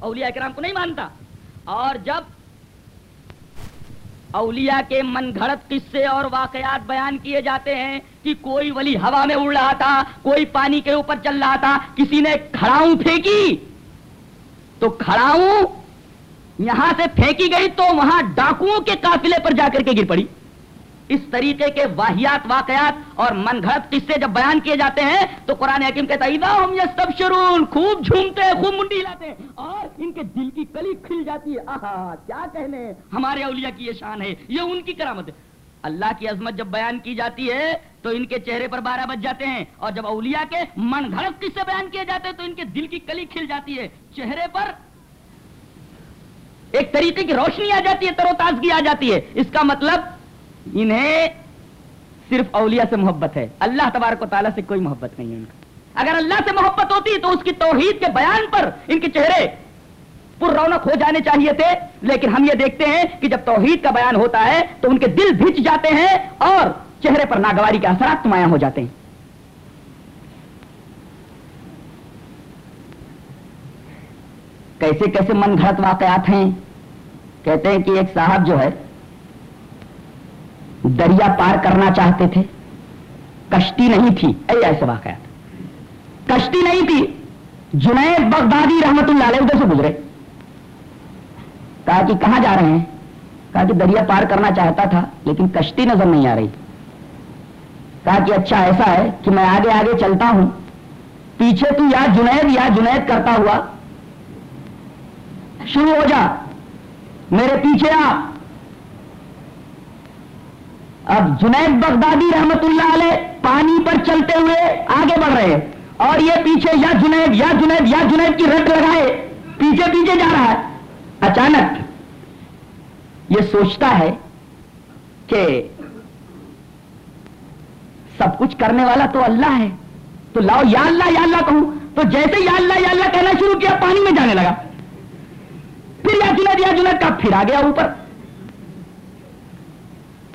اولیاء کرام کو نہیں مانتا۔ اور جب اولیاء کے من گھڑت قصے اور واقعات بیان کیے جاتے ہیں کہ کوئی ولی ہوا میں اڑ رہا تھا، کوئی پانی کے اوپر چل رہا تھا، کسی نے کھڑاؤں پھینکی، تو کھڑاؤں یہاں سے پھینکی گئی تو وہاں ڈاکوؤں کے قافلے پر جا کر کے گر پڑی۔ اس طریقے کے واحیات واقعات اور من گھڑت قصے جب بیان کیے جاتے ہیں، تو قرآن حکیم کہتا ہے، اذا ہم یستبشرون، خوب جھومتے ہیں خوب منڈی لاتے ہیں اور ان کے دل کی کلی کھل جاتی ہے۔ آہا، کیا کہنے؟ ہمارے اولیاء کی یہ شان ہے۔ یہ ان کی کرامت ہے۔ اللہ کی عظمت جب بیان کی جاتی ہے، تو ان کے چہرے پر بارہ بج جاتے ہیں۔ اور جب اولیاء کے من گھڑت قصے بیان کیے جاتے ہیں، تو ان کے دل کی کلی کھل جاتی ہے۔ چہرے پر ایک طریقے کی روشنی آ جاتی ہے، تر و تازگی آ جاتی ہے۔ اس کا مطلب انہیں صرف اولیاء سے محبت ہے۔ اللہ تبارک و تعالیٰ سے کوئی محبت نہیں ہے ان کا۔ اگر اللہ سے محبت ہوتی تو اس کی توحید کے بیان پر ان کے چہرے پر رونق ہو جانے چاہیے تھے۔ لیکن ہم یہ دیکھتے ہیں کہ جب توحید کا بیان ہوتا ہے تو ان کے دل بھچ جاتے ہیں اور چہرے پر ناگواری کے اثرات نمایاں ہو جاتے ہیں۔ کیسے کیسے من گھڑت واقعات ہیں؟ کہتے ہیں کہ ایک صاحب جو ہے دریا پار کرنا چاہتے تھے۔ کشتی نہیں تھی۔ اے ایسے واقعات۔ کشتی نہیں تھی۔ جنید بغدادی رحمت اللہ علیہ ادھر سے گزرے۔ کہا کہ کہاں جا رہے ہیں؟ کہا کہ دریا پار کرنا چاہتا تھا، لیکن کشتی نظر نہیں آ رہی۔ کہا کہ اچھا ایسا ہے کہ میں آگے آگے چلتا ہوں۔ پیچھے تو یا جنید یا جنید کرتا ہوا۔ شروع ہو جا۔ میرے پیچھے آ۔ اب جنید بغدادی رحمت اللہ علیہ پانی پر چلتے ہوئے آگے بڑھ رہے اور یہ پیچھے یا جنید یا جنید یا جنید کی رٹ لگائے پیچھے پیچھے جا رہا ہے۔ اچانک یہ سوچتا ہے کہ سب کچھ کرنے والا تو اللہ ہے۔ تو لاؤ یا اللہ یا اللہ کہوں۔ تو جیسے یا اللہ یا اللہ کہنا شروع کیا، پانی میں جانے لگا۔ پھر یا جنید یا جنید کا پھر آ گیا اوپر۔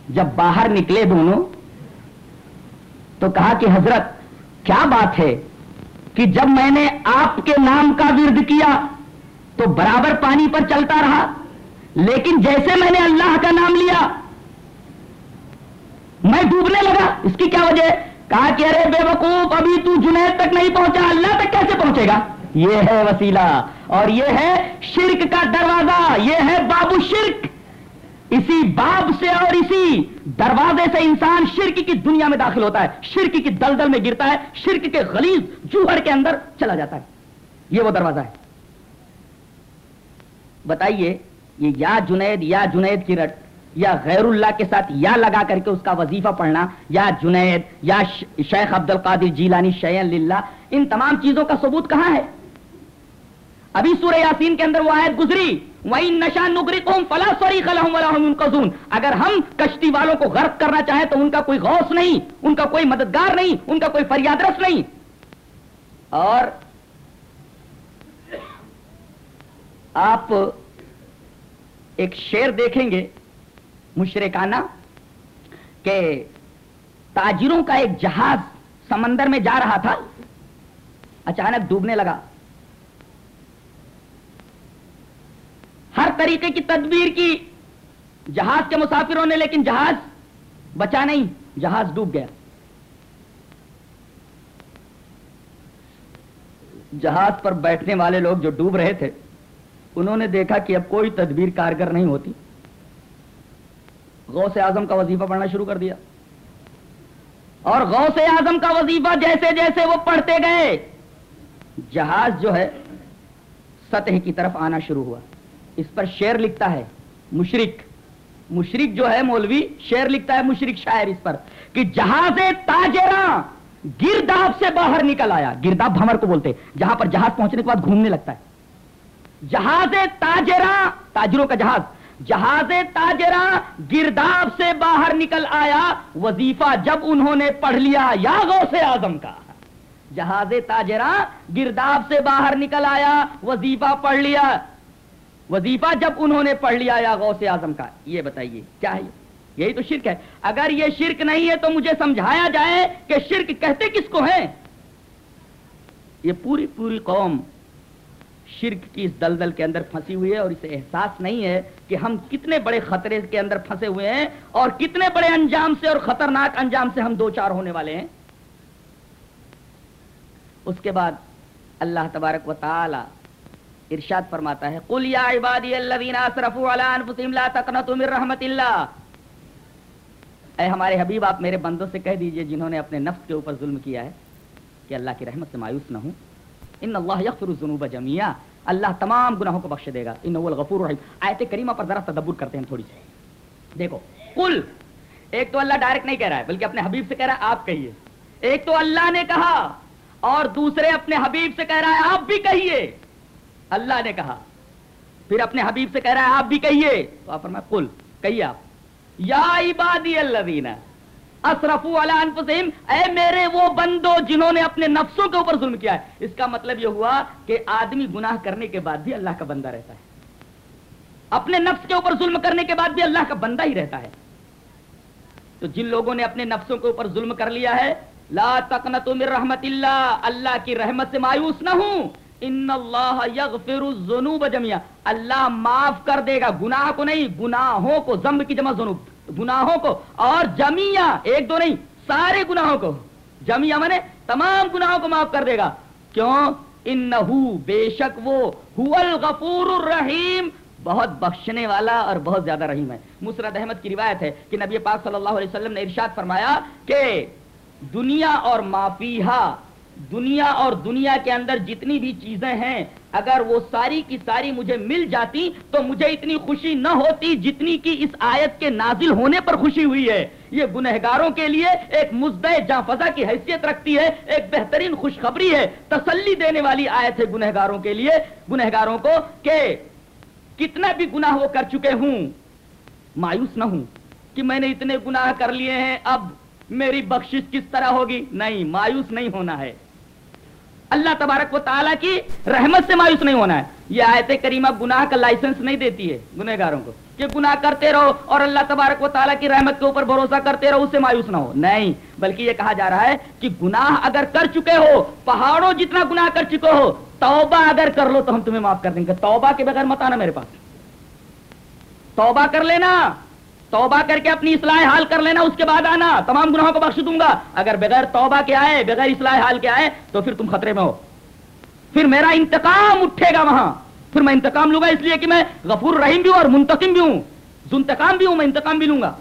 جب باہر نکلے دونوں، تو کہا کہ حضرت، کیا بات ہے کہ جب میں نے آپ کے نام کا ورد کیا تو برابر پانی پر چلتا رہا، لیکن جیسے میں نے اللہ کا نام لیا، میں ڈوبنے لگا۔ اس کی کیا وجہ؟ ہے کہا کہ ارے بے وقوف، ابھی تو جنید تک نہیں پہنچا، اللہ تک کیسے پہنچے گا؟ یہ ہے وسیلہ، اور یہ ہے شرک کا دروازہ، یہ ہے بابو شرک اسی باب سے اور اسی دروازے سے انسان شرک کی دنیا میں داخل ہوتا ہے، شرک کی دلدل میں گرتا ہے، شرک کے غلیظ جوہر کے اندر چلا جاتا ہے۔ یہ وہ دروازہ ہے۔ بتائیے، یہ یا جنید یا جنید کی رٹ، یا غیر اللہ کے ساتھ یا لگا کر کے اس کا وظیفہ پڑھنا، یا جنید، یا شیخ عبد القادر جیلانی، شیئن للہ، ان تمام چیزوں کا ثبوت کہاں ہے؟ ابھی سورہ یاسین کے اندر وہ آیت گزری۔ وہی نشا نگری قوم فلا سوری قزون اگر ہم کشتی والوں کو غرق کرنا چاہیں تو ان کا کوئی غوث نہیں، ان کا کوئی مددگار نہیں، ان کا کوئی فریاد رس نہیں۔ اور آپ ایک شیر دیکھیں گے مشرکانہ کہ تاجروں کا ایک جہاز سمندر میں جا رہا تھا، اچانک ڈوبنے لگا۔ ہر طریقے کی تدبیر کی۔ جہاز کے مسافروں نے لیکن جہاز بچا نہیں، جہاز ڈوب گیا۔ جہاز پر بیٹھنے والے لوگ جو ڈوب رہے تھے، انہوں نے دیکھا کہ اب کوئی تدبیر کارگر نہیں ہوتی۔ غوث اعظم کا وظیفہ پڑھنا شروع کر دیا۔ اور غوث اعظم کا وظیفہ جیسے جیسے وہ پڑھتے گئے، جہاز جو ہے، سطح کی طرف آنا شروع ہوا۔ اس پر شعر لکھتا ہے مشرق مشرق جو ہے مولوی، شعر لکھتا ہے مشرق شاعر اس پر کہ جہاز تاجراں گرداب سے باہر نکل آیا۔ گرداب بھمر کو بولتے جہاں پر جہاز پہنچنے کے بعد گھومنے لگتا ہے۔ جہاز تاجراں تاجروں کا جہاز جہاز تاجراں گرداب سے باہر نکل آیا، وظیفہ جب انہوں نے پڑھ لیا یا غوث اعظم کا۔ جہاز تاجراں گرداب سے باہر نکل آیا، وظیفہ پڑھ لیا وظیفہ جب انہوں نے پڑھ لیا یا غوث اعظم کا، یہ بتائیے، کیا ہے یہی تو شرک ہے۔ اگر یہ شرک نہیں ہے تو مجھے سمجھایا جائے کہ شرک کہتے کس کو ہیں؟ یہ پوری پوری قوم شرک کی اس دلدل کے اندر پھنسی ہوئی ہے اور اسے احساس نہیں ہے کہ ہم کتنے بڑے خطرے کے اندر پھنسے ہوئے ہیں اور کتنے بڑے انجام سے اور خطرناک انجام سے ہم دو چار ہونے والے ہیں۔ اس کے بعد اللہ تبارک و تعالی ارشاد فرماتا ہے، قل یا عبادی الذین اسرفوا علی انفسهم لا تقنطوا من رحمت اللہ اے ہمارے حبیب، آپ میرے بندوں سے کہہ دیجیے جنہوں نے اپنے نفس کے اوپر ظلم کیا ہے کہ اللہ کی رحمت سے مایوس نہ ہوں۔ ان اللہ یغفر الذنوب جميعا۔ اللہ تمام گناہوں کو بخش دے گا۔ انه هو الغفور الرحیم آیت کریمہ پر ذرا تدبر کرتے ہیں، تھوڑی سی۔ دیکھو، قل، ایک تو اللہ ڈائریکٹ نہیں کہہ رہا ہے، بلکہ اپنے حبیب سے کہہ رہا ہے، آپ کہیے۔ ایک تو اللہ نے کہا اور دوسرے اپنے حبیب سے کہہ رہا ہے، آپ بھی کہیے۔ اللہ نے کہا۔ پھر اپنے حبیب سے کہہ رہا ہے، آپ بھی کہیے۔ تو آپ فرمائے قل، کہیے آپ۔ یا عبادی الذین اسرفوا علی انفسہم، اے میرے وہ بندو جنہوں نے اپنے نفسوں کے اوپر ظلم کیا ہے۔ اس کا مطلب یہ ہوا کہ آدمی گناہ کرنے کے بعد بھی اللہ کا بندہ رہتا ہے۔ اپنے نفس کے اوپر ظلم کرنے کے بعد بھی اللہ کا بندہ ہی رہتا ہے۔ تو جن لوگوں نے اپنے نفسوں کے اوپر ظلم کر لیا ہے، لا تقنطوا من رحمت اللہ اللہ کی رحمت سے مایوس نہ ہوں۔ ان اللہ یغفر الذنوب جميعا اللہ معاف کر دے گا، گناہ کو نہیں، گناہوں کو، ذنب کی جمع ذنوب۔ گناہوں کو اور جميعا ایک دو نہیں، سارے گناہوں کو۔ جميعا منے تمام گناہوں کو معاف کر دے گا۔ کیوں؟ انہو بے شک وہ هو الغفور الرحیم۔ بہت بخشنے والا اور بہت زیادہ رحیم ہے۔ مسرد احمد کی روایت ہے کہ نبی پاک صلی اللہ علیہ وسلم نے ارشاد فرمایا کہ دنیا اور مافیہ دنیا اور دنیا کے اندر جتنی بھی چیزیں ہیں، اگر وہ ساری کی ساری مجھے مل جاتی تو مجھے اتنی خوشی نہ ہوتی جتنی کی اس آیت کے نازل ہونے پر خوشی ہوئی ہے۔ یہ گنہگاروں کے لیے ایک مزدہ جاں فضا کی حیثیت رکھتی ہے، ایک بہترین خوشخبری ہے۔ تسلی دینے والی آیت ہے گنہگاروں کے لیے۔ گنہگاروں کو کہ کتنا بھی گناہ وہ کر چکے ہوں، مایوس نہ ہوں کہ میں نے اتنے گناہ کر لیے ہیں، اب میری بخشش کس طرح ہوگی؟ نہیں، مایوس نہیں ہونا ہے۔ اللہ تبارک و تعالیٰ کی رحمت سے مایوس نہیں ہونا ہے۔ یہ آیت کریمہ گناہ کا لائسنس نہیں دیتی ہے گنہ گاروں کو کہ گناہ کرتے رہو اور اللہ تبارک و تعالیٰ کی رحمت کے اوپر بھروسہ کرتے رہو، اس سے مایوس نہ ہو۔ نہیں، بلکہ یہ کہا جا رہا ہے کہ گناہ اگر کر چکے ہو، پہاڑوں جتنا گناہ کر چکے ہو، توبہ اگر کر لو تو ہم تمہیں معاف کر دیں گے۔ توبہ کے بغیر مت آنا میرے پاس۔ توبہ کر لینا۔ توبہ کر کے اپنی اصلاح حال کر لینا، اس کے بعد آنا، تمام گناہوں کو بخش دوں گا۔ اگر بغیر توبہ کے آئے، بغیر اصلاح حال کے آئے، تو پھر تم خطرے میں ہو۔ پھر میرا انتقام اٹھے گا وہاں۔ پھر میں انتقام لوں گا، اس لیے کہ میں غفور رحیم بھی ہوں اور منتقم بھی ہوں۔ زنتقام بھی ہوں، میں انتقام بھی لوں گا۔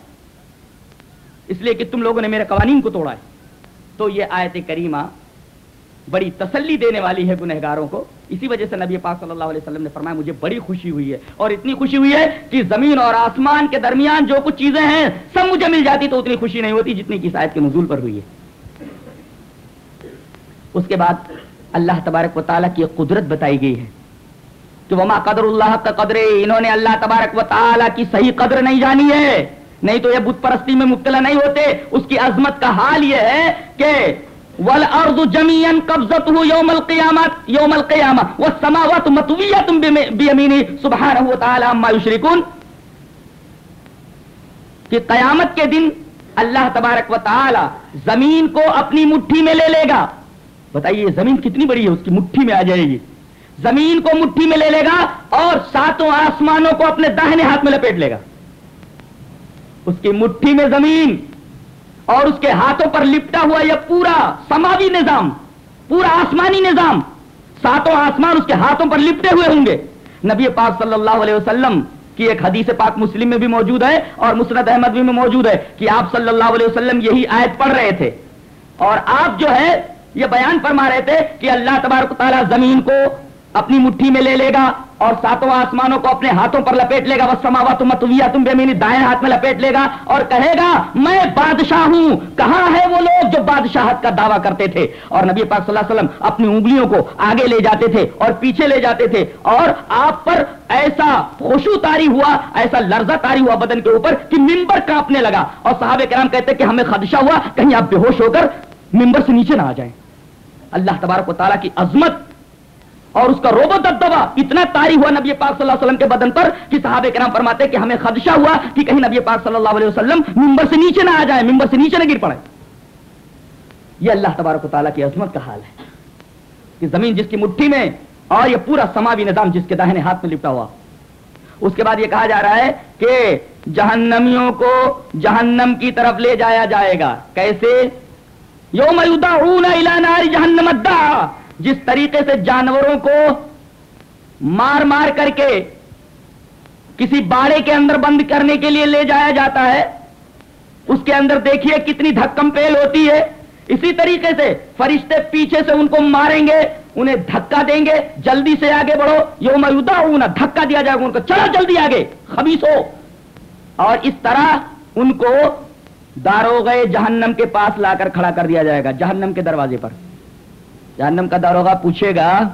اس لیے کہ تم لوگوں نے میرے قوانین کو توڑا ہے۔ تو یہ آیت کریمہ بڑی تسلی دینے والی ہے گنہگاروں کو۔ اسی وجہ سے نبی پاک صلی اللہ علیہ وسلم نے فرمایا، مجھے بڑی خوشی ہوئی ہے۔ اور اتنی خوشی ہوئی ہے کہ زمین اور آسمان کے درمیان جو کچھ چیزیں ہیں، سب مجھے مل جاتی تو اتنی خوشی نہیں ہوتی جتنی کی شاید کے نزول پر ہوئی ہے۔ اس کے بعد اللہ تبارک و تعالیٰ کی قدرت بتائی گئی ہے کہ وما قدر اللہ کا قدر انہوں نے اللہ تبارک و تعالیٰ کی صحیح قدر نہیں جانی ہے۔ نہیں تو یہ بت پرستی میں مبتلا نہیں ہوتے۔ اس کی عظمت کا حال یہ ہے کہ والارض جميعا قبضته يوم القيامه يوم القيامه والسماوات مطويات بيمينه. سبحانه وتعالى عما يشركون. کہ قیامت کے دن اللہ تبارک و تعالی زمین کو اپنی مٹھی میں لے لے گا۔ بتائیے، زمین کتنی بڑی ہے؟ اس کی مٹھی میں آ جائے گی۔ زمین کو مٹھی میں لے لے گا اور ساتوں آسمانوں کو اپنے داہنے ہاتھ میں لپیٹ لے گا۔ اس کی مٹھی میں زمین اور اس کے ہاتھوں پر لپٹا ہوا یہ پورا سماوی نظام، پورا آسمانی نظام، ساتوں آسمان اس کے ہاتھوں پر لپٹے ہوئے ہوں گے۔ نبی پاک صلی اللہ علیہ وسلم کی ایک حدیث پاک مسلم میں بھی موجود ہے اور مسرت احمد بھی میں موجود ہے کہ آپ صلی اللہ علیہ وسلم یہی آیت پڑھ رہے تھے۔ اور آپ جو ہے یہ بیان فرما رہے تھے کہ اللہ تبارک تعالیٰ زمین کو اپنی مٹھی میں لے لے گا اور ساتوں آسمانوں کو اپنے ہاتھوں پر لپیٹ لے گا۔ وہ سماوا تم متویا تم بے مینی دائیں ہاتھ میں لپیٹ لے گا اور کہے گا، میں بادشاہ ہوں۔ کہاں ہے وہ لوگ جو بادشاہت کا دعویٰ کرتے تھے؟ اور نبی پاک صلی اللہ علیہ وسلم اپنی انگلیوں کو آگے لے جاتے تھے اور پیچھے لے جاتے تھے اور آپ پر ایسا خوشو تاری ہوا، ایسا لرزہ تاری ہوا بدن کے اوپر کہ ممبر کانپنے لگا۔ اور صحابہ کرام کہتے کہ ہمیں خدشہ ہوا، کہیں آپ بے ہوش ہو کر ممبر سے نیچے نہ آ جائیں۔ اللہ تبارک و تعالیٰ کی عظمت اور اس کا روبو دبدبا اتنا تاری ہوا نبی پاک صلی اللہ علیہ وسلم کے بدن پر کہ صحابہ کرام فرماتے کہ ہمیں خدشہ ہوا کہ کہیں نبی پاک صلی اللہ علیہ وسلم ممبر سے نیچے نہ آ جائے ممبر سے نیچے نہ گر پڑے یہ اللہ تبارک و تعالیٰ کی عظمت کا حال ہے کہ زمین جس کی مٹھی میں اور یہ پورا سماوی نظام جس کے داہنے ہاتھ میں لپٹا ہوا. اس کے بعد یہ کہا جا رہا ہے کہ جہنمیوں کو جہنم کی طرف لے جایا جائے گا. کیسے؟ یوم یدعون الى نار جہنم الدعا جس طریقے سے جانوروں کو مار مار کر کے کسی باڑے کے اندر بند کرنے کے لیے لے جایا جاتا ہے، اس کے اندر دیکھیے کتنی دھکم پیل ہوتی ہے۔ اسی طریقے سے فرشتے پیچھے سے ان کو ماریں گے، انہیں دھکا دیں گے، جلدی سے آگے بڑھو۔ یو میودا دھکا دیا جائے گا ان کو۔ چلو جلدی آگے، خبیص ہو۔ اور اس طرح ان کو داروغ جہنم کے پاس لا کر کھڑا کر دیا جائے گا، جہنم کے دروازے پر۔ جہنم کا داروغہ پوچھے گا،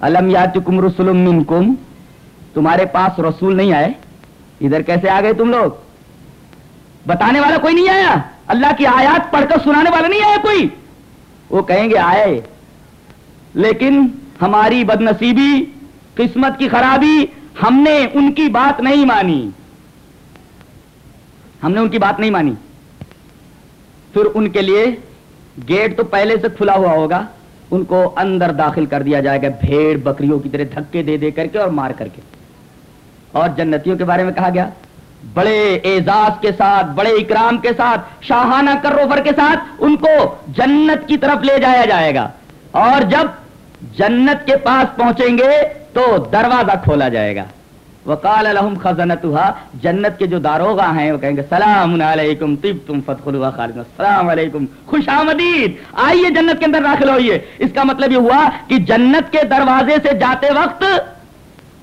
الم یاتکم رسول منکم؟ تمہارے پاس رسول نہیں آئے؟ ادھر کیسے آ گئے تم لوگ؟ بتانے والا کوئی نہیں آیا؟ اللہ کی آیات پڑھ کر سنانے والا نہیں آیا کوئی؟ وہ کہیں گے، آئے۔ لیکن ہماری بد نصیبی قسمت کی خرابی، ہم نے ان کی بات نہیں مانی۔ ہم نے ان کی بات نہیں مانی۔ پھر ان کے لیے گیٹ تو پہلے سے کھلا ہوا ہوگا، ان کو اندر داخل کر دیا جائے گا، بھیڑ بکریوں کی طرح دھکے دے دے کر کے اور مار کر کے۔ اور جنتیوں کے بارے میں کہا گیا، بڑے اعزاز کے ساتھ، بڑے اکرام کے ساتھ، شاہانہ کروفر کے ساتھ ان کو جنت کی طرف لے جایا جائے گا۔ اور جب جنت کے پاس پہنچیں گے تو دروازہ کھولا جائے گا۔ وقال الحم خزنتها، جنت کے جو داروغہ ہیں، وہ کہیں گے، سلام علیکم طب تم فتح خالد السلام علیکم، خوش آمدید، آئیے جنت کے اندر داخل ہوئیے. اس کا مطلب یہ ہوا کہ جنت کے دروازے سے جاتے وقت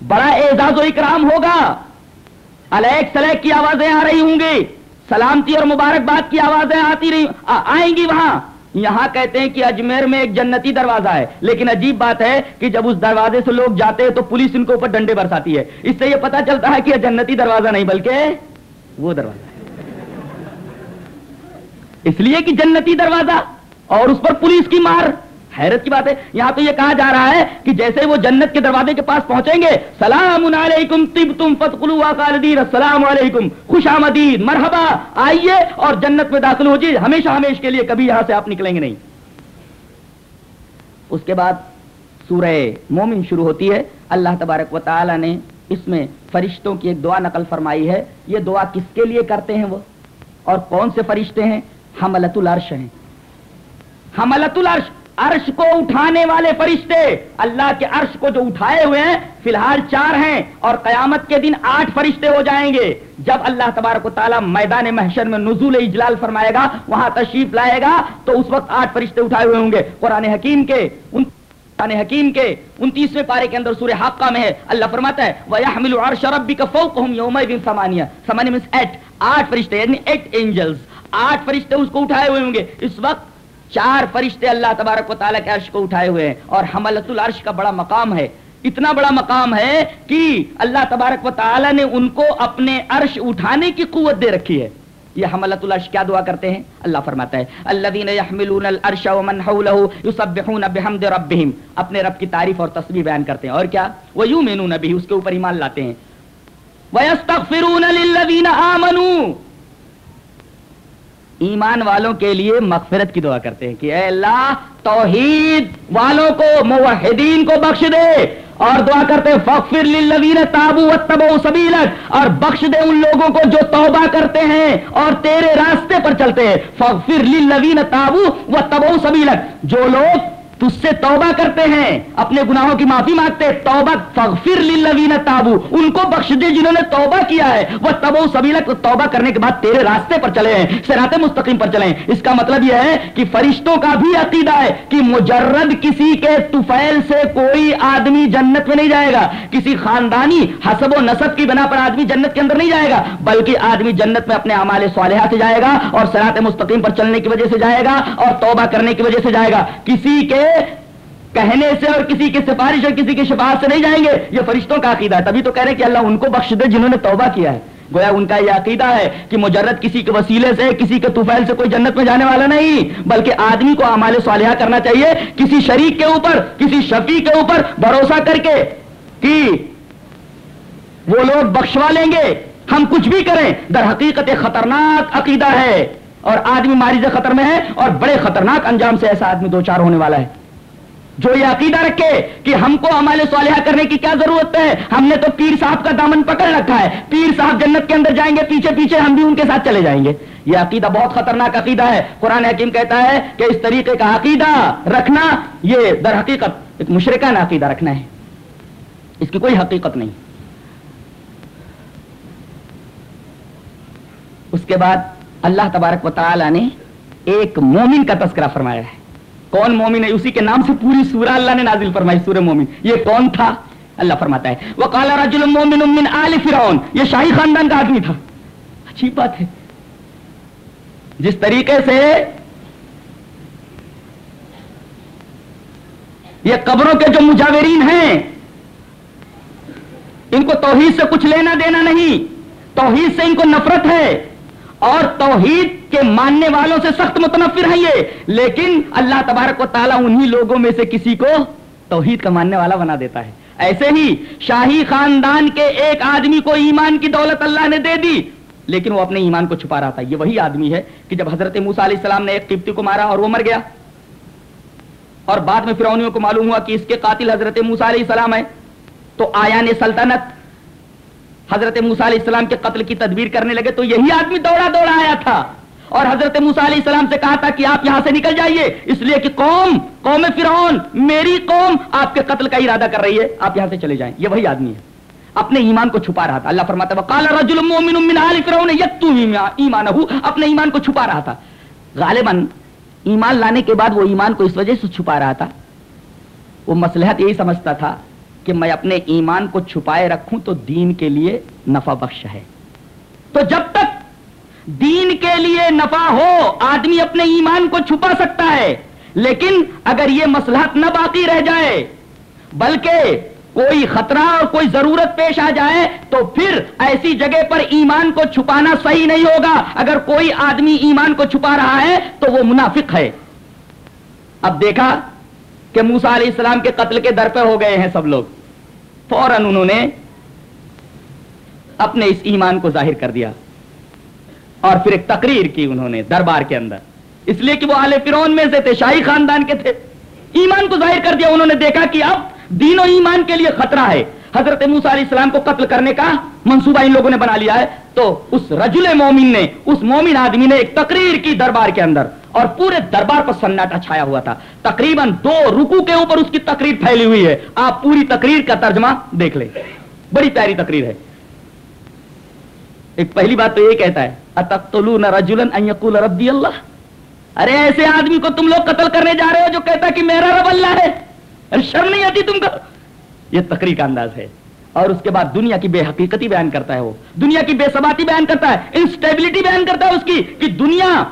بڑا اعزاز و اکرام ہوگا۔ الیک سلیک کی آوازیں آ رہی ہوں گی، سلامتی اور مبارکباد کی آوازیں آتی رہی آئیں گی وہاں۔ یہاں کہتے ہیں کہ اجمیر میں ایک جنتی دروازہ ہے، لیکن عجیب بات ہے کہ جب اس دروازے سے لوگ جاتے ہیں تو پولیس ان کے اوپر ڈنڈے برساتی ہے۔ اس سے یہ پتا چلتا ہے کہ یہ جنتی دروازہ نہیں، بلکہ وہ دروازہ ہے۔ اس لیے کہ جنتی دروازہ اور اس پر پولیس کی مار۔ حیرت کی بات ہے، یہاں تو یہ کہا جا رہا ہے کہ جیسے وہ جنت کے دروازے کے پاس پہنچیں گے، سلام علیکم طب تم خالدین، السلام علیکم، خوش آمدید، مرحبا، آئیے اور جنت میں داخل ہو جی ہمیشہ ہمیش کے لیے کبھی یہاں سے آپ نکلیں گے نہیں۔ اس کے بعد سورہ مومن شروع ہوتی ہے، اللہ تبارک و تعالی نے اس میں فرشتوں کی ایک دعا نقل فرمائی ہے۔ یہ دعا کس کے لیے کرتے ہیں وہ؟ اور کون سے فرشتے ہیں؟ حملت العرش ہیں۔ حملت العرش عرش کو اٹھانے والے فرشتے اللہ کے عرش کو جو اٹھائے ہوئے ہیں، فی الحال چار ہیں اور قیامت کے دن آٹھ فرشتے ہو جائیں گے۔ جب اللہ تبارک و تعالیٰ میدان محشر میں نزول اجلال فرمائے گا، وہاں تشریف لائے گا، تو اس وقت آٹھ فرشتے اٹھائے ہوئے ہوں گے۔ قرآن حکیم کے ان قرآن حکیم کے انتیسویں پارے کے اندر سورہ حقہ میں ہے۔ اللہ فرماتا ہے، وَيَحْمِلُ عَرْشَ رَبِّكَ فَوْقَهُمْ يَوْمَئِذٍ ثَمَانِيَةٌ۔ ثمانیہ means ایٹ آٹھ فرشتے یعنی ایٹ اینجلز آٹھ فرشتے اس کو اٹھائے ہوئے ہوں گے۔ اس وقت چار فرشتے اللہ تبارک و تعالیٰ کے عرش کو اٹھائے ہوئے ہیں اور حملت العرش کا بڑا مقام ہے۔ اتنا بڑا مقام ہے کہ اللہ تبارک و تعالیٰ نے ان کو اپنے عرش اٹھانے کی قوت دے رکھی ہے۔ یہ حملت العرش کیا دعا کرتے ہیں؟ اللہ فرماتا ہے الذين يحملون العرش ومن حوله يسبحون بحمد ربهم اپنے رب کی تعریف اور تسبیح بیان کرتے ہیں۔ اور کیا؟ وہ ويؤمنون به اس کے اوپر ایمان لاتے ہیں۔ ويستغفرون للذين امنوا ایمان والوں کے لیے مغفرت کی دعا کرتے ہیں کہ اے اللہ توحید والوں کو، موحدین کو بخش دے۔ اور دعا کرتے فخر للذین تابو واتبعوا سبیلک۔ اور بخش دے ان لوگوں کو جو توبہ کرتے ہیں اور تیرے راستے پر چلتے ہیں۔ فخر للذین تابو واتبعوا سبیلک۔ جو لوگ تجھ سے توبہ کرتے ہیں، اپنے گناہوں کی معافی مانگتے، توبہ فغفر للذین تابو، ان کو بخش دے جنہوں نے توبہ کیا ہے۔ وہ تبو سبیلک توبہ کرنے کے بعد تیرے راستے پر چلے ہیں، صراط مستقیم پر چلے ہیں۔ اس کا مطلب یہ ہے کہ فرشتوں کا بھی عقیدہ ہے کہ مجرد کسی کے طفیل سے کوئی آدمی جنت میں نہیں جائے گا۔ کسی خاندانی حسب و نصب کی بنا پر آدمی جنت کے اندر نہیں جائے گا، بلکہ آدمی جنت میں اپنے اعمال صالحہ سے جائے گا اور صراط مستقیم پر چلنے کی وجہ سے جائے گا اور توبہ کرنے کی وجہ سے جائے گا۔ کسی کے کہنے سے اور کسی کی سفارش اور کسی کی شفاعت سے نہیں جائیں گے، یہ فرشتوں کا عقیدہ ہے۔ تبھی تو کہہ رہے کہ اللہ ان کو بخش دے جنہوں نے توبہ کیا ہے۔ گویا ان کا یہ عقیدہ ہے کہ مجرد کسی کے وسیلے سے، کسی کے طفیل سے کوئی جنت میں جانے والا نہیں، بلکہ آدمی کو اعمال صالحہ کرنا چاہیے، کسی شریک کے اوپر، کسی شفیع کے اوپر بھروسہ کر کے کہ وہ لوگ بخشوا لیں گے۔ ہم کچھ بھی کریں، در حقیقت خطرناک عقیدہ ہے۔ اور آدمی ماریز خطر میں ہے اور بڑے خطرناک انجام سے ایسا آدمی دو چار ہونے والا ہے۔ جو یہ عقیدہ رکھے کہ ہم کو عمال صالحہ کرنے کی کیا ضرورت ہے؟ ہم نے تو پیر صاحب کا دامن پکڑ رکھا ہے۔ پیر صاحب جنت کے اندر جائیں گے، پیچھے پیچھے ہم بھی ان کے ساتھ چلے جائیں گے۔ یہ عقیدہ بہت خطرناک عقیدہ ہے۔ قرآن حکیم کہتا ہے کہ اس طریقے کا عقیدہ رکھنا، یہ در حقیقت ایک مشرقہ عقیدہ رکھنا ہے۔ اس کی کوئی حقیقت نہیں۔ اس کے بعد اللہ تبارک و تعالی نے ایک مومن کا تذکرہ فرمایا ہے۔ کون مومن ہے؟ اسی کے نام سے پوری سورہ اللہ نے نازل فرمائی، سورہ مومن۔ یہ کون تھا؟ اللہ فرماتا ہے۔ وہ کالا رجل مومن من آل فرعون۔ یہ شاہی خاندان کا آدمی تھا۔ اچھی بات ہے۔ جس طریقے سے یہ قبروں کے جو مجاورین ہیں، ان کو توحید سے کچھ لینا دینا نہیں۔ توحید سے ان کو نفرت ہے۔ اور توحید کے ماننے والوں سے سخت متنفر ہے یہ۔ لیکن اللہ تبارک و تعالیٰ انہی لوگوں میں سے کسی کو توحید کا ماننے والا بنا دیتا ہے۔ ایسے ہی شاہی خاندان کے ایک آدمی کو ایمان کی دولت اللہ نے دے دی، لیکن وہ اپنے ایمان کو چھپا رہا تھا۔ یہ وہی آدمی ہے کہ جب حضرت موسا علیہ السلام نے ایک قبطی کو مارا اور وہ مر گیا۔ اور بعد میں فرونیوں کو معلوم ہوا کہ اس کے قاتل حضرت موسا علیہ السلام ہے تو آیا نے سلطنت حضرت موسا علیہ السلام کے قتل کی تدبیر کرنے لگے تو یہی آدمی دوڑا دوڑا آیا تھا۔ اور حضرت موسا علیہ السلام سے کہا تھا کہ آپ یہاں سے نکل جائیے، اس لیے کہ قوم قوم فرعون، میری قوم آپ کے قتل کا ارادہ کر رہی ہے، آپ یہاں سے چلے جائیں۔ یہ وہی آدمی ہے۔ اپنے ایمان کو چھپا رہا تھا۔ اللہ فرماتا وقال رجل مؤمن من آل فرعون یکتو ایمانہ اپنے ایمان کو چھپا رہا تھا۔ غالباً ایمان لانے کے بعد وہ ایمان کو اس وجہ سے چھپا رہا تھا۔ وہ مسلحت یہی سمجھتا تھا کہ میں اپنے ایمان کو چھپائے رکھوں تو دین کے لیے نفع بخش ہے۔ تو جب تک دین کے لیے نفع ہو، آدمی اپنے ایمان کو چھپا سکتا ہے۔ لیکن اگر یہ مسلحت نہ باقی رہ جائے، بلکہ کوئی خطرہ اور کوئی ضرورت پیش آ جائے، تو پھر ایسی جگہ پر ایمان کو چھپانا صحیح نہیں ہوگا۔ اگر کوئی آدمی ایمان کو چھپا رہا ہے، تو وہ منافق ہے۔ اب دیکھا کہ موسا علیہ السلام کے قتل کے در پہ ہو گئے ہیں سب لوگ۔ فوراً انہوں نے اپنے اس ایمان کو ظاہر کر دیا اور پھر ایک تقریر کی انہوں نے دربار کے اندر۔ اس لیے کہ وہ آل فرون میں سے تھے، شاہی خاندان کے تھے۔ ایمان کو ظاہر کر دیا، انہوں نے دیکھا کہ اب دین و ایمان کے لیے خطرہ ہے۔ حضرت موسا علیہ السلام کو قتل کرنے کا منصوبہ ان لوگوں نے بنا لیا ہے۔ تو اس رجل مومن نے، اس مومن آدمی نے ایک تقریر کی دربار کے اندر۔ اور پورے دربار پر سناٹا چھایا ہوا تھا۔ تقریباً دو رکو کے اوپر اس کی تقریر پھیلی ہوئی ہے۔ آپ پوری تقریر کا ترجمہ دیکھ لیں۔ بڑی پیاری تقریر ہے۔ ایک پہلی بات تو یہ کہتا ہے، اتقتلون ان یقول ربی اللہ؟ ارے، ایسے آدمی کو تم لوگ قتل کرنے جا رہے ہو جو کہتا کہ میرا رب اللہ ہے۔ ارے، شرم نہیں آتی تم کو؟ یہ تقریر کا انداز ہے۔ اور اس کے بعد دنیا کی بے حقیقتی بیان کرتا ہے وہ۔ دنیا کی بے ثباتی بیان کرتا ہے۔ انسٹیبلٹی بیان کرتا ہے اس کی کہ دنیا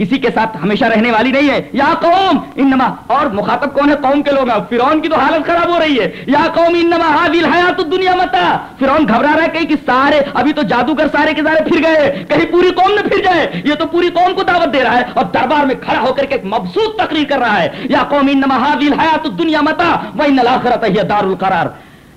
کسی کے ساتھ ہمیشہ رہنے والی نہیں ہے۔ یا قوم، انما، اور مخاطب کون ہے؟ قوم کے لوگ فرعون کی تو حالت خراب ہو رہی ہے۔ یا قوم، انما حاضل حیات الدنیا متا فرعون گھبرا رہا ہے کہیں کہ سارے، ابھی تو جادوگر سارے کے سارے پھر گئے۔ کہیں پوری قوم نے پھر جائے۔ یہ تو پوری قوم کو دعوت دے رہا ہے۔ اور دربار میں کھڑا ہو کر کے ایک مبسوط تقریر کر رہا ہے۔ یا قوم، انما حاضل حیات الدنیا متا وان الاخرت ہی دار القرار۔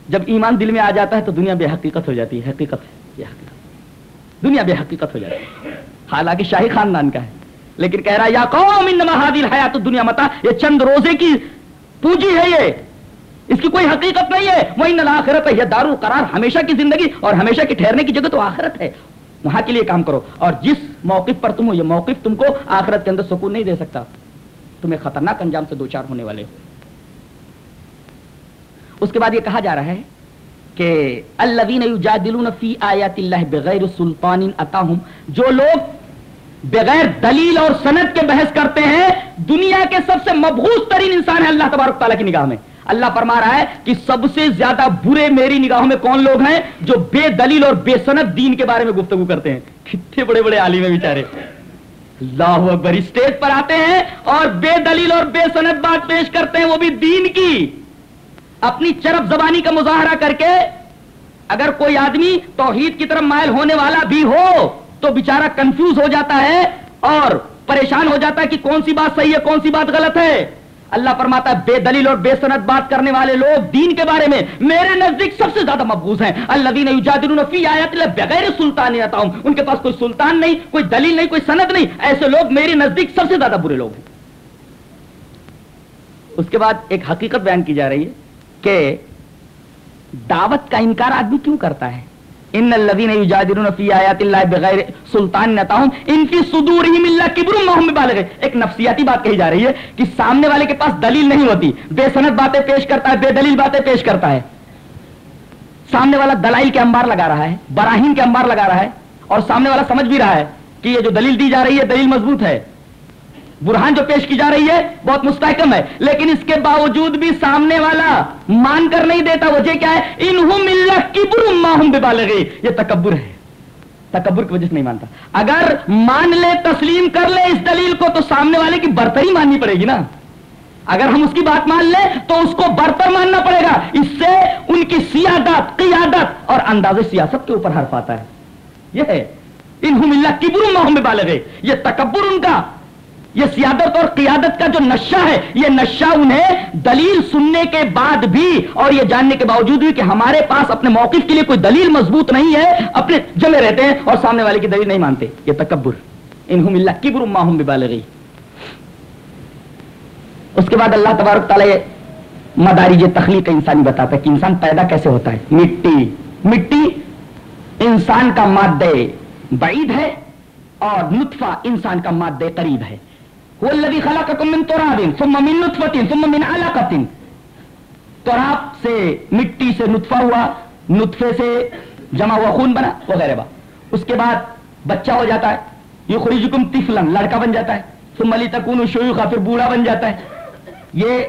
جب ایمان دل میں آ جاتا ہے تو دنیا بے حقیقت ہو جاتی ہے۔ حقیقت ہے یہ حقیقت۔ دنیا بے حقیقت ہو جاتی ہے۔ حالانکہ شاہی خاندان کا ہے۔ لیکن کہہ رہا یا قوم انما حاضر حیات دنیا متا، یہ چند روزے کی پونجی ہے یہ۔ اس کی کوئی حقیقت نہیں ہے۔ وہ ان آخرت ہے یہ دار القرار ہمیشہ کی زندگی اور ہمیشہ کی ٹھہرنے کی جگہ تو آخرت ہے۔ وہاں کے لیے کام کرو۔ اور جس موقف پر تم ہو، یہ موقف تم کو آخرت کے اندر سکون نہیں دے سکتا۔ تمہیں خطرناک انجام سے دو چار ہونے والے۔ اس کے بعد یہ کہا جا رہا ہے کہ الذین فی آیات اللہ بغیر سلطان اتاہم، جو لوگ بغیر دلیل اور صنعت کے بحث کرتے ہیں، دنیا کے سب سے مبغوث ترین انسان ہے اللہ تبارک تعالیٰ کی نگاہ میں۔ اللہ فرما رہا ہے کہ سب سے زیادہ برے میری نگاہوں میں کون لوگ ہیں جو بے دلیل اور بے صنعت دین کے بارے میں گفتگو کرتے ہیں۔ کتنے بڑے بڑے عالم ہیں بیچارے۔ اللہ اکبر، اسٹیج پر آتے ہیں اور بے دلیل اور بے صنعت بات پیش کرتے ہیں، وہ بھی دین کی۔ اپنی چرف زبانی کا مظاہرہ کر کے، اگر کوئی آدمی توحید کی طرف مائل ہونے والا بھی ہو تو بیچارہ کنفیوز ہو جاتا ہے اور پریشان ہو جاتا ہے کہ کون سی بات صحیح ہے، کون سی بات غلط ہے۔ اللہ فرماتا ہے، بے دلیل اور بے صنعت بات کرنے والے لوگ دین کے بارے میں میرے نزدیک سب سے زیادہ مقبوض ہیں۔ اللہ دین فی آیات اللہ بغیر سلطان آتا ہوں ان کے پاس کوئی سلطان نہیں، کوئی دلیل نہیں، کوئی صنعت نہیں۔ ایسے لوگ میرے نزدیک سب سے زیادہ برے لوگ ہیں۔ اس کے بعد ایک حقیقت بیان کی جا رہی ہے کہ دعوت کا انکار آدمی کیوں کرتا ہے؟ ان الذين يجادلون في ايات الله بغیر سلطان نتاهم، ان في صدورهم الا كبر ما هم بالغ ایک نفسیاتی بات کہی جا رہی ہے کہ سامنے والے کے پاس دلیل نہیں ہوتی، بے سند باتیں پیش کرتا ہے، بے دلیل باتیں پیش کرتا ہے۔ سامنے والا دلائل کے انبار لگا رہا ہے، براہین کے انبار لگا رہا ہے اور سامنے والا سمجھ بھی رہا ہے کہ یہ جو دلیل دی جا رہی ہے، دلیل مضبوط ہے۔ برہان جو پیش کی جا رہی ہے بہت مستحکم ہے، لیکن اس کے باوجود بھی سامنے والا مان کر نہیں دیتا، وجہ کیا ہے؟ انہم اللہ کبر ماہم ببالغی۔ یہ تکبر ہے۔ تکبر کی وجہ سے نہیں مانتا۔ اگر مان لے، تسلیم کر لے اس دلیل کو، تو سامنے والے کی برتری ماننی پڑے گی نا۔ اگر ہم اس کی بات مان لیں تو اس کو برتر ماننا پڑے گا۔ اس سے ان کی سیادت، قیادت اور انداز سیاست کے اوپر حرف آتا ہے۔ یہ ہے۔ انہم اللہ کبر ماہم ببالغی۔ یہ تکبر ان کا یہ سیادت اور قیادت کا جو نشہ ہے، یہ نشہ انہیں دلیل سننے کے بعد بھی اور یہ جاننے کے باوجود بھی کہ ہمارے پاس اپنے موقف کے لیے کوئی دلیل مضبوط نہیں ہے، اپنے جمے رہتے ہیں اور سامنے والے کی دلیل نہیں مانتے۔ یہ تکبر۔ انہم اللہ کبر ماہم ببالغی۔ اس کے بعد اللہ تبارک تعالیٰ مداری، یہ تخلیق انسانی بتاتا ہے کہ انسان پیدا کیسے ہوتا ہے۔ مٹی۔ مٹی انسان کا مادہ بعید ہے اور نطفہ انسان کا مادہ قریب ہے۔ وہ الذي خلقكم من تراب ثم من نطفة ثم من علقة. تراب سے مٹی سے نطفہ ہوا، نطفے سے جمع ہوا خون بنا وغیرہ با۔ اس کے بعد بچہ ہو جاتا ہے یہ خریجکم طفلا، لڑکا بن جاتا ہے۔ ثم لتكونوا شيوخا پھر بوڑھا بن جاتا ہے۔ یہ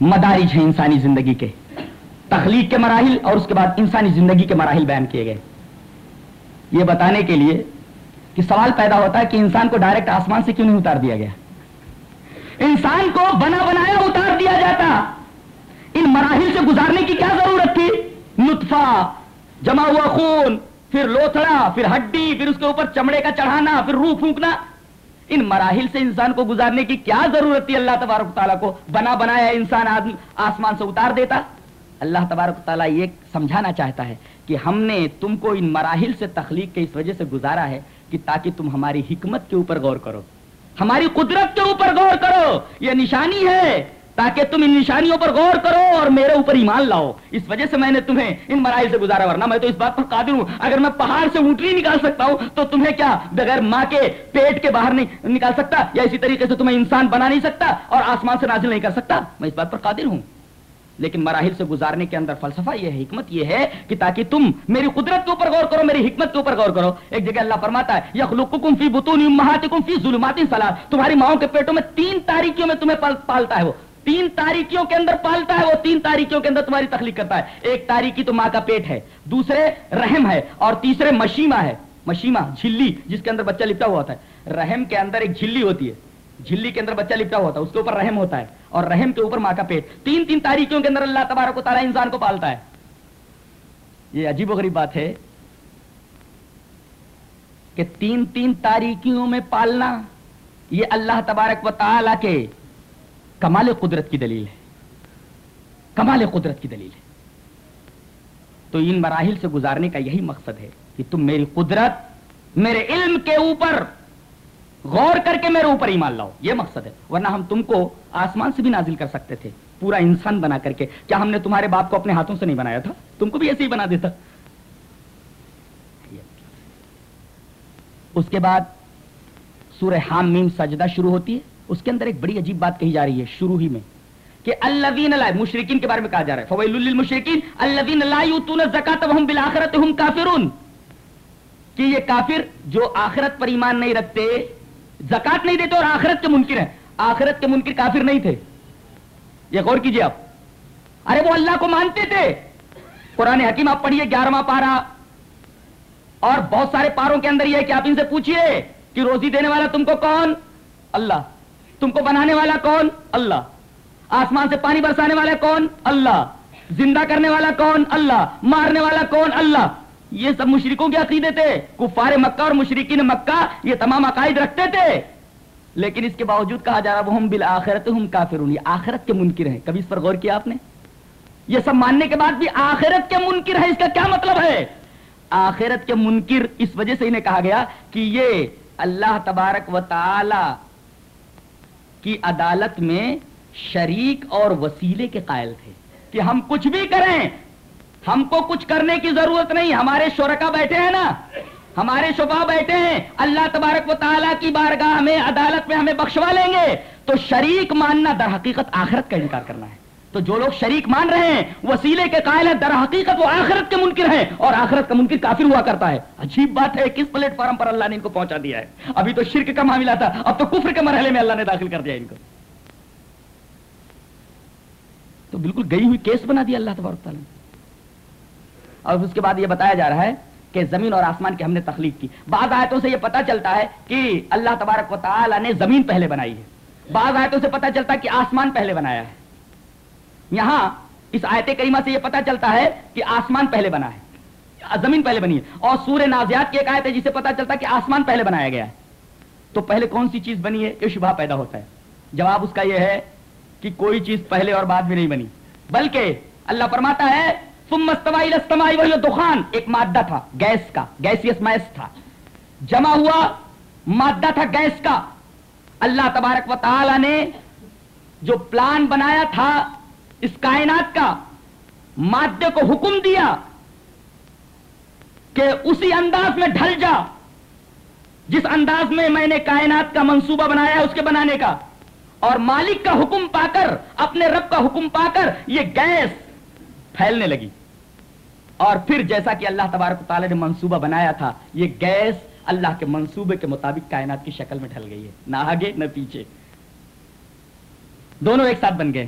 مدارج ہیں انسانی زندگی کے۔ تخلیق کے مراحل اور اس کے بعد انسانی زندگی کے مراحل بیان کیے گئے۔ یہ بتانے کے لیے کہ سوال پیدا ہوتا ہے کہ انسان کو ڈائریکٹ آسمان سے کیوں نہیں اتار دیا گیا؟ انسان کو بنا بنایا اتار دیا جاتا۔ ان مراحل سے گزارنے کی کیا ضرورت تھی؟ نطفہ، جمع ہوا خون، پھر لوتھڑا، پھر ہڈی، پھر اس کے اوپر چمڑے کا چڑھانا، پھر روح پھونکنا۔ ان مراحل سے انسان کو گزارنے کی کیا ضرورت تھی؟ اللہ تبارک تعالیٰ کو بنا بنایا انسان آدمی آسمان سے اتار دیتا۔ اللہ تبارک تعالیٰ یہ سمجھانا چاہتا ہے کہ ہم نے تم کو ان مراحل سے تخلیق کے اس وجہ سے گزارا ہے کہ تاکہ تم ہماری حکمت کے اوپر غور کرو۔ ہماری قدرت کے اوپر غور کرو۔ یہ نشانی ہے۔ تاکہ تم ان نشانیوں پر غور کرو اور میرے اوپر ایمان لاؤ۔ اس وجہ سے میں نے تمہیں ان مراحل سے گزارا، ورنہ میں تو اس بات پر قادر ہوں۔ اگر میں پہاڑ سے اونٹری نکال سکتا ہوں، تو تمہیں کیا بغیر ماں کے پیٹ کے باہر نہیں نکال سکتا؟ یا اسی طریقے سے تمہیں انسان بنا نہیں سکتا اور آسمان سے نازل نہیں کر سکتا؟ میں اس بات پر قادر ہوں۔ لیکن مراحل سے گزارنے کے اندر فلسفہ یہ ہے، حکمت یہ ہے کہ تاکہ تم میری قدرت کے اوپر غور کرو، میری حکمت کے اوپر غور کرو۔ ایک جگہ اللہ فرماتا ہے، یخلقکم فی بطون امہاتکم فی ظلمات ثلاث۔ تمہاری ماؤں کے پیٹوں میں تین تاریکیوں میں تمہیں پالتا ہے وہ۔ تین تاریکیوں کے اندر پالتا ہے وہ، تین تاریکیوں کے اندر تمہاری تخلیق کرتا ہے۔ ایک تاریکی تو ماں کا پیٹ ہے، دوسرے رحم ہے اور تیسرے مشیمہ ہے۔ مشیمہ، جھلی، جس کے اندر بچہ لپٹا ہوا ہوتا ہے۔ رحم کے اندر ایک جھلی ہوتی ہے۔ جھلی کے اندر بچہ لپٹا ہوتا ہے، اس کے اوپر رحم ہوتا ہے اور رحم کے اوپر ماں کا پیٹ۔ تین تین تاریخوں کے اندر اللہ تبارک و تعالیٰ انسان کو پالتا ہے۔ یہ عجیب و غریب بات ہے کہ تین تین تاریخیوں میں پالنا یہ اللہ تبارک و تعالی کے کمال قدرت کی دلیل ہے۔ کمال قدرت کی دلیل ہے۔ تو ان مراحل سے گزارنے کا یہی مقصد ہے کہ تم میری قدرت، میرے علم کے اوپر غور کر کے میرے اوپر ایمان لاؤ، یہ مقصد ہے۔ ورنہ ہم تم کو آسمان سے بھی نازل کر سکتے تھے۔ پورا انسان بنا کر کے۔ کیا ہم نے تمہارے باپ کو اپنے ہاتھوں سے نہیں بنایا تھا؟ تم کو بھی ایسے ہی بنا دیتا۔ اس کے بعد سورہ حام میم سجدہ شروع ہوتی ہے۔ اس کے اندر ایک بڑی عجیب بات کہی جا رہی ہے، شروع ہی میں۔ کہ اللہ مشرقین کے بارے میں کہا جا رہا ہے۔ فویل للمشرکین، الذین لا یؤتون الزکاۃ وهم بالآخرۃ هم کافرون۔ کہ یہ کافر جو آخرت پر ایمان نہیں رکھتے زکات نہیں دیتے اور آخرت کے منکر ہیں۔ آخرت کے منکر کافر نہیں تھے۔ یہ غور کیجیے آپ۔ ارے وہ اللہ کو مانتے تھے۔ قرآن حکیم آپ پڑھیے گیارہواں پارا اور بہت سارے پاروں کے اندر یہ کہ آپ ان سے پوچھئے کہ روزی دینے والا تم کو کون؟ اللہ۔ تم کو بنانے والا کون؟ اللہ۔ آسمان سے پانی برسانے والا کون؟ اللہ۔ زندہ کرنے والا کون؟ اللہ۔ مارنے والا کون؟ اللہ۔ یہ سب مشرکوں کے عقیدے تھے۔ کفار مکہ اور مشرقین مکہ یہ تمام عقائد رکھتے تھے۔ لیکن اس کے باوجود کہا جا رہا وہ ہم بالآخرت ہم کافرون۔ یہ آخرت کے منکر ہیں۔ کبھی اس پر غور کیا آپ نے؟ یہ سب ماننے کے بعد بھی آخرت کے منکر ہے اس کا کیا مطلب ہے؟ آخرت کے منکر، اس وجہ سے انہیں کہا گیا کہ یہ اللہ تبارک و تعالی کی عدالت میں شریک اور وسیلے کے قائل تھے کہ ہم کچھ بھی کریں ہم کو کچھ کرنے کی ضرورت نہیں، ہمارے شرکا بیٹھے ہیں نا۔ ہمارے شفا بیٹھے ہیں۔ اللہ تبارک و تعالیٰ کی بارگاہ میں، عدالت میں ہمیں بخشوا لیں گے۔ تو شریک ماننا در حقیقت آخرت کا انکار کرنا ہے۔ تو جو لوگ شریک مان رہے ہیں، وسیلے کے قائل ہیں، در حقیقت وہ آخرت کے منکر ہیں۔ اور آخرت کا منکر کافر ہوا کرتا ہے۔ عجیب بات ہے، کس پلیٹ فارم پر اللہ نے ان کو پہنچا دیا ہے؟ ابھی تو شرک کا معاملہ تھا، اب تو کفر کے مرحلے میں اللہ نے داخل کر دیا ان کو۔ تو بالکل گئی ہوئی کیس بنا دیا اللہ تبارک تعالیٰ اور اس کے بعد یہ بتایا جا رہا ہے کہ زمین اور آسمان کی ہم نے تخلیق کی۔ بعض آیتوں سے یہ پتا چلتا ہے کہ اللہ تبارک و تعالیٰ نے زمین پہلے بنائی ہے۔ بعض آیتوں سے پتا چلتا ہے کہ آسمان پہلے بنایا ہے۔ یہاں اس آیت کریمہ سے یہ پتا چلتا ہے کہ آسمان پہلے بنا ہے۔ زمین پہلے بنی ہے۔ اور سورہ نازیات کی ایک آیت ہے جسے پتا چلتا ہے کہ آسمان پہلے بنایا گیا ہے۔ تو پہلے کون سی چیز بنی ہے یہ شبہ پیدا ہوتا ہے؟ جواب اس کا یہ ہے کہ کوئی چیز پہلے اور بعد میں نہیں بنی۔ بلکہ اللہ فرماتا ہے دخان. ایک مادہ تھا، گیس کا، گیسیس میس تھا۔ جمع ہوا مادہ تھا، گیس کا۔ اللہ تبارک و تعالی نے جو پلان بنایا تھا اس کائنات کا، مادے کو حکم دیا کہ اسی انداز میں ڈھل جا۔ جس انداز میں میں نے کائنات کا منصوبہ بنایا ہے اس کے بنانے کا۔ اور مالک کا حکم پا کر، اپنے رب کا حکم پا کر، یہ گیس پھیلنے لگی۔ اور پھر جیسا کہ اللہ تبارک تعالیٰ نے منصوبہ بنایا تھا، یہ گیس اللہ کے منصوبے کے مطابق کائنات کی شکل میں ڈھل گئی ہے، نہ آگے، نہ پیچھے۔ دونوں ایک ساتھ بن گئے۔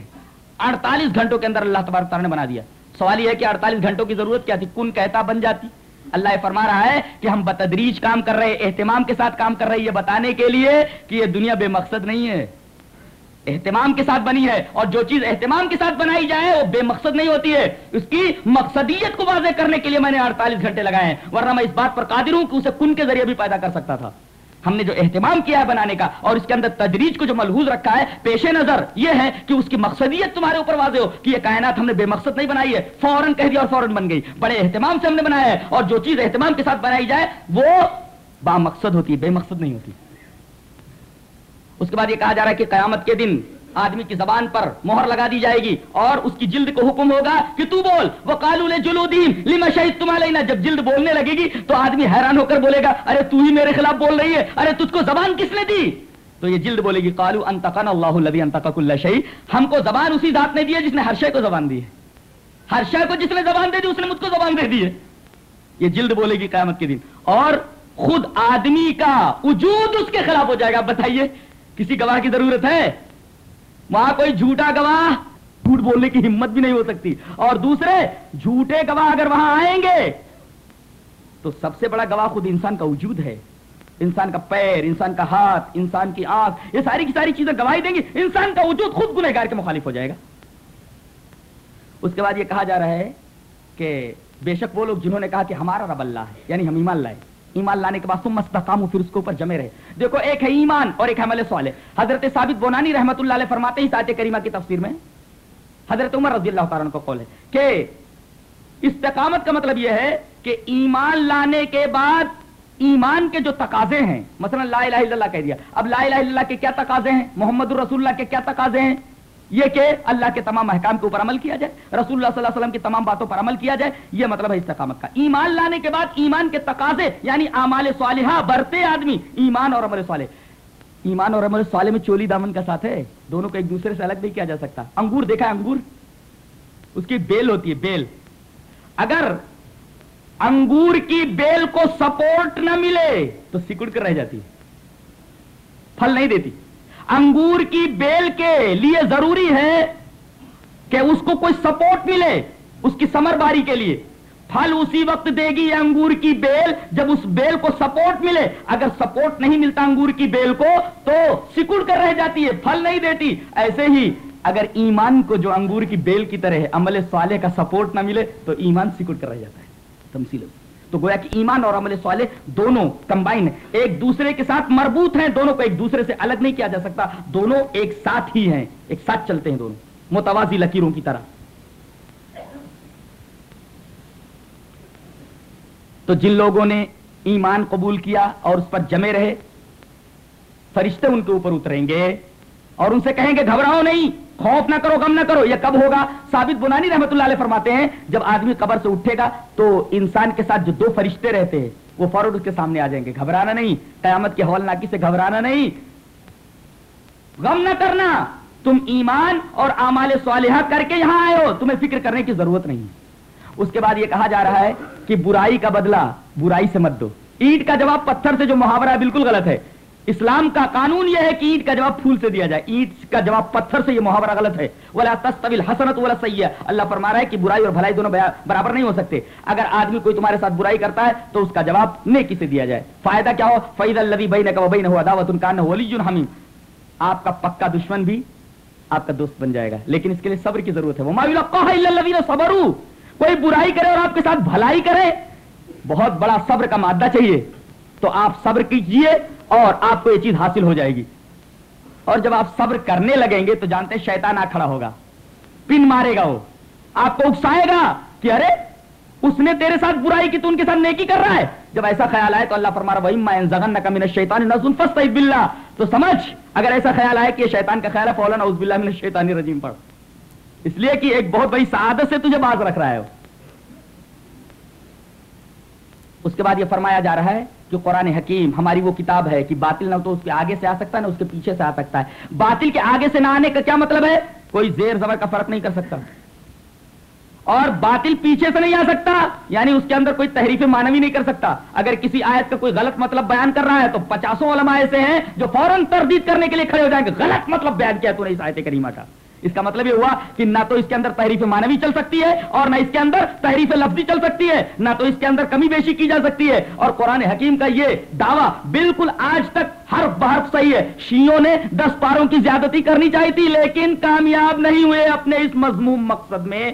اڑتالیس گھنٹوں کے اندر اللہ تبارک تعالیٰ نے بنا دیا۔ سوال یہ ہے کہ اڑتالیس گھنٹوں کی ضرورت کیا تھی؟ کن کہتا بن جاتی؟ اللہ یہ فرما رہا ہے کہ ہم بتدریج کام کر رہے اہتمام کے ساتھ کام کر رہے یہ بتانے کے لیے کہ یہ دنیا بے مقصد نہیں ہے۔ اہتمام کے ساتھ بنی ہے اور جو چیز اہتمام کے ساتھ بنائی جائے وہ بے مقصد نہیں ہوتی ہے۔ اس کی مقصدیت کو واضح کرنے کے لیے میں نے اڑتالیس گھنٹے لگائے ہیں، ورنہ میں اس بات پر قادر ہوں کہ اسے کن کے ذریعے بھی پیدا کر سکتا تھا۔ ہم نے جو اہتمام کیا ہے بنانے کا اور اس کے اندر تجریج کو جو ملحوظ رکھا ہے، پیش نظر یہ ہے کہ اس کی مقصدیت تمہارے اوپر واضح ہو کہ یہ کائنات ہم نے بے مقصد نہیں بنائی ہے، فوراً کہہ دیا اور فوراً بن گئی۔ بڑے اہتمام سے ہم نے بنایا ہے اور جو چیز اہتمام کے ساتھ بنائی جائے وہ با مقصد ہوتی ہے، بے مقصد نہیں ہوتی۔ اس کے بعد یہ کہا جا رہا ہے کہ قیامت کے دن آدمی کی زبان پر مہر لگا دی جائے گی اور اس کی جلد کو حکم ہوگا کہ تو بول وہ کالو جلو لما شہید تمہارا لینا جب جلد بولنے لگے گی تو آدمی حیران ہو کر بولے گا، ارے تو ہی میرے خلاف بول رہی ہے، ارے تجھ کو زبان کس نے دی؟ تو یہ جلد بولے گی کالو انتقن اللہ الذي انتقا كل شيء ہم کو زبان اسی ذات نے دی ہے جس نے ہر شے کو زبان دی ہے۔ ہر شے کو جس نے زبان دے دی، اس نے مجھ کو زبان دے دی ہے۔ یہ جلد بولے گی قیامت کے دن۔ اور خود آدمی کا وجود اس کے خلاف ہو جائے گا بتائیے۔ کسی گواہ کی ضرورت ہے؟ وہاں کوئی جھوٹا گواہ جھوٹ بولنے کی ہمت بھی نہیں ہو سکتی۔ اور دوسرے، جھوٹے گواہ اگر وہاں آئیں گے، تو سب سے بڑا گواہ خود انسان کا وجود ہے۔ انسان کا پیر، انسان کا ہاتھ، انسان کی آنکھ، یہ ساری کی ساری چیزیں گواہی دیں گی۔ انسان کا وجود خود گنہگار کے مخالف ہو جائے گا۔ اس کے بعد یہ کہا جا رہا ہے کہ بے شک وہ لوگ جنہوں نے کہا کہ ہمارا رب اللہ ہے یعنی ہم ایمان لائے۔ ایمان لانے کے بعد تم مستقام ہو پھر اس کے اوپر جمے رہے۔ دیکھو، ایک ہے ایمان اور ایک ہے عمل صالح۔ حضرت ثابت بونانی رحمت اللہ علیہ فرماتے ہی ساتھ کریمہ کی تفسیر میں۔ حضرت عمر رضی اللہ تعالیٰ کو قول ہے کہ استقامت کا مطلب یہ ہے کہ ایمان لانے کے بعد ایمان کے جو تقاضے ہیں، مثلا لا الہ الا اللہ کہہ دیا۔ اب لا الہ الا اللہ کے کیا تقاضے ہیں؟ محمد الرسول اللہ کے کیا تقاضے ہیں؟ یہ کہ اللہ کے تمام احکام کے اوپر عمل کیا جائے، رسول اللہ صلی اللہ علیہ وسلم کی تمام باتوں پر عمل کیا جائے، یہ مطلب ہے استقامت کا۔ ایمان لانے کے بعد ایمان کے تقاضے یعنی اعمال صالحہ برتے آدمی، ایمان اور عمل صالح۔ ایمان اور عمل صالح میں چولی دامن کا ساتھ ہے، دونوں کو ایک دوسرے سے الگ نہیں کیا جا سکتا۔ انگور دیکھا ہے، انگور؟ اس کی بیل ہوتی ہے، بیل۔ اگر انگور کی بیل کو سپورٹ نہ ملے، تو سکڑ کر رہ جاتی پھل نہیں دیتی۔ انگور کی بیل کے لیے ضروری ہے کہ اس کو کوئی سپورٹ ملے اس کی سمر باری کے لیے۔ پھل اسی وقت دے گی انگور کی بیل جب اس بیل کو سپورٹ ملے۔ اگر سپورٹ نہیں ملتا انگور کی بیل کو تو سکڑ کر رہ جاتی ہے، پھل نہیں دیتی۔ ایسے ہی اگر ایمان کو جو انگور کی بیل کی طرح ہے، عمل صالح کا سپورٹ نہ ملے تو ایمان سکڑ کر رہ جاتا ہے۔ تمثیل۔ تو گویا کہ ایمان اور عمل صالح دونوں کمبائن ایک دوسرے کے ساتھ مربوط ہیں، دونوں کو ایک دوسرے سے الگ نہیں کیا جا سکتا، دونوں ایک ساتھ ہی ہیں، ایک ساتھ چلتے ہیں دونوں، متوازی لکیروں کی طرح۔ تو جن لوگوں نے ایمان قبول کیا اور اس پر جمے رہے، فرشتے ان کے اوپر اتریں گے اور ان سے کہیں گے، گھبراؤ نہیں۔ خوف نہ کرو، غم نہ کرو، یہ کب ہوگا؟ ثابت بنانی رحمت اللہ علیہ فرماتے ہیں، جب آدمی قبر سے اٹھے گا تو انسان کے ساتھ جو دو فرشتے رہتے ہیں، وہ فوراً اس کے سامنے آ جائیں گے۔ گھبرانا نہیں، قیامت کے حول ناکی سے گھبرانا نہیں۔ غم نہ کرنا، تم ایمان اور اعمال صالحہ کر کے یہاں آئے ہو، تمہیں فکر کرنے کی ضرورت نہیں۔ اس کے بعد یہ کہا جا رہا ہے کہ برائی کا بدلہ برائی سے مت دو۔ اینٹ کا جواب پتھر سے جو محاورہ ہے، بالکل غلط ہے۔ اسلام کا قانون یہ ہے کہ اینٹ کا جواب پھول سے دیا جائے۔ اینٹ کا جواب پتھر سے یہ محاورہ غلط ہے۔ ولا تستویل حسنت ولا سیئہ اللہ فرما رہا ہے کہ برائی اور بھلائی دونوں برابر نہیں ہو سکتے۔ اگر آدمی کوئی تمہارے ساتھ برائی کرتا ہے، تو اس کا جواب نیکی سے دیا جائے۔ فائدہ کیا ہو؟ فیض الذی بینک و بینہ عداوۃ کان ولی حمیم آپ کا پکا دشمن بھی آپ کا دوست بن جائے گا۔ لیکن اس کے لیے صبر کی ضرورت ہے۔ وہ ما یلقاها کوئی برائی کرے اور آپ کے ساتھ بھلائی کرے، بہت بڑا صبر کا مادہ چاہیے۔ تو آپ صبر کیجیے۔ اور آپ کو یہ چیز حاصل ہو جائے گی۔ اور جب آپ صبر کرنے لگیں گے تو جانتے ہیں شیطان آ کھڑا ہوگا۔ پن مارے گا وہ۔ آپ کو اکسائے گا کہ ارے، اس نے تیرے ساتھ برائی کی تو ان کے ساتھ نیکی کر رہا ہے۔ جب ایسا خیال آئے تو اللہ فرمارا وہی شیطان باللہ تو سمجھ، اگر ایسا خیال آئے کہ یہ شیطان کا خیال ہے فولاً عز باللہ من الشیطان رجیم پڑھ۔ اس لیے کہ ایک بہت بڑی سعادت سے تجھے باز رکھ رہا ہے۔ اس کے بعد یہ فرمایا جا رہا ہے کہ قرآن حکیم، ہماری وہ کتاب ہے کہ باطل نہ تو اس کے آگے سے آ سکتا ہے، نہ اس کے پیچھے سے آ سکتا ہے۔ باطل کے آگے سے نہ آنے کا کیا مطلب ہے؟ کوئی زیر زبر کا فرق نہیں کر سکتا۔ اور باطل پیچھے سے نہیں آ سکتا یعنی اس کے اندر کوئی تحریف مانوی نہیں کر سکتا۔ اگر کسی آیت کا کوئی غلط مطلب بیان کر رہا ہے تو پچاسوں علماء ایسے ہیں جو فوراً تردید کرنے کے لیے کھڑے ہو جائیں گے۔ غلط مطلب بیان کیا تو نہیں اس آیت کریمہ کا۔ اس کا مطلب یہ ہوا کہ نہ تو اس کے اندر تحریف مانوی چل سکتی ہے اور نہ اس کے اندر تحریف لفظی چل سکتی ہے، نہ تو اس کے اندر کمی بیشی کی جا سکتی ہے۔ اور قرآن حکیم کا یہ دعویٰ بالکل آج تک ہر بحرف صحیح ہے۔ شیوں نے دس پاروں کی زیادتی کرنی چاہی تھی، لیکن کامیاب نہیں ہوئے۔ اپنے اس مضموم مقصد میں،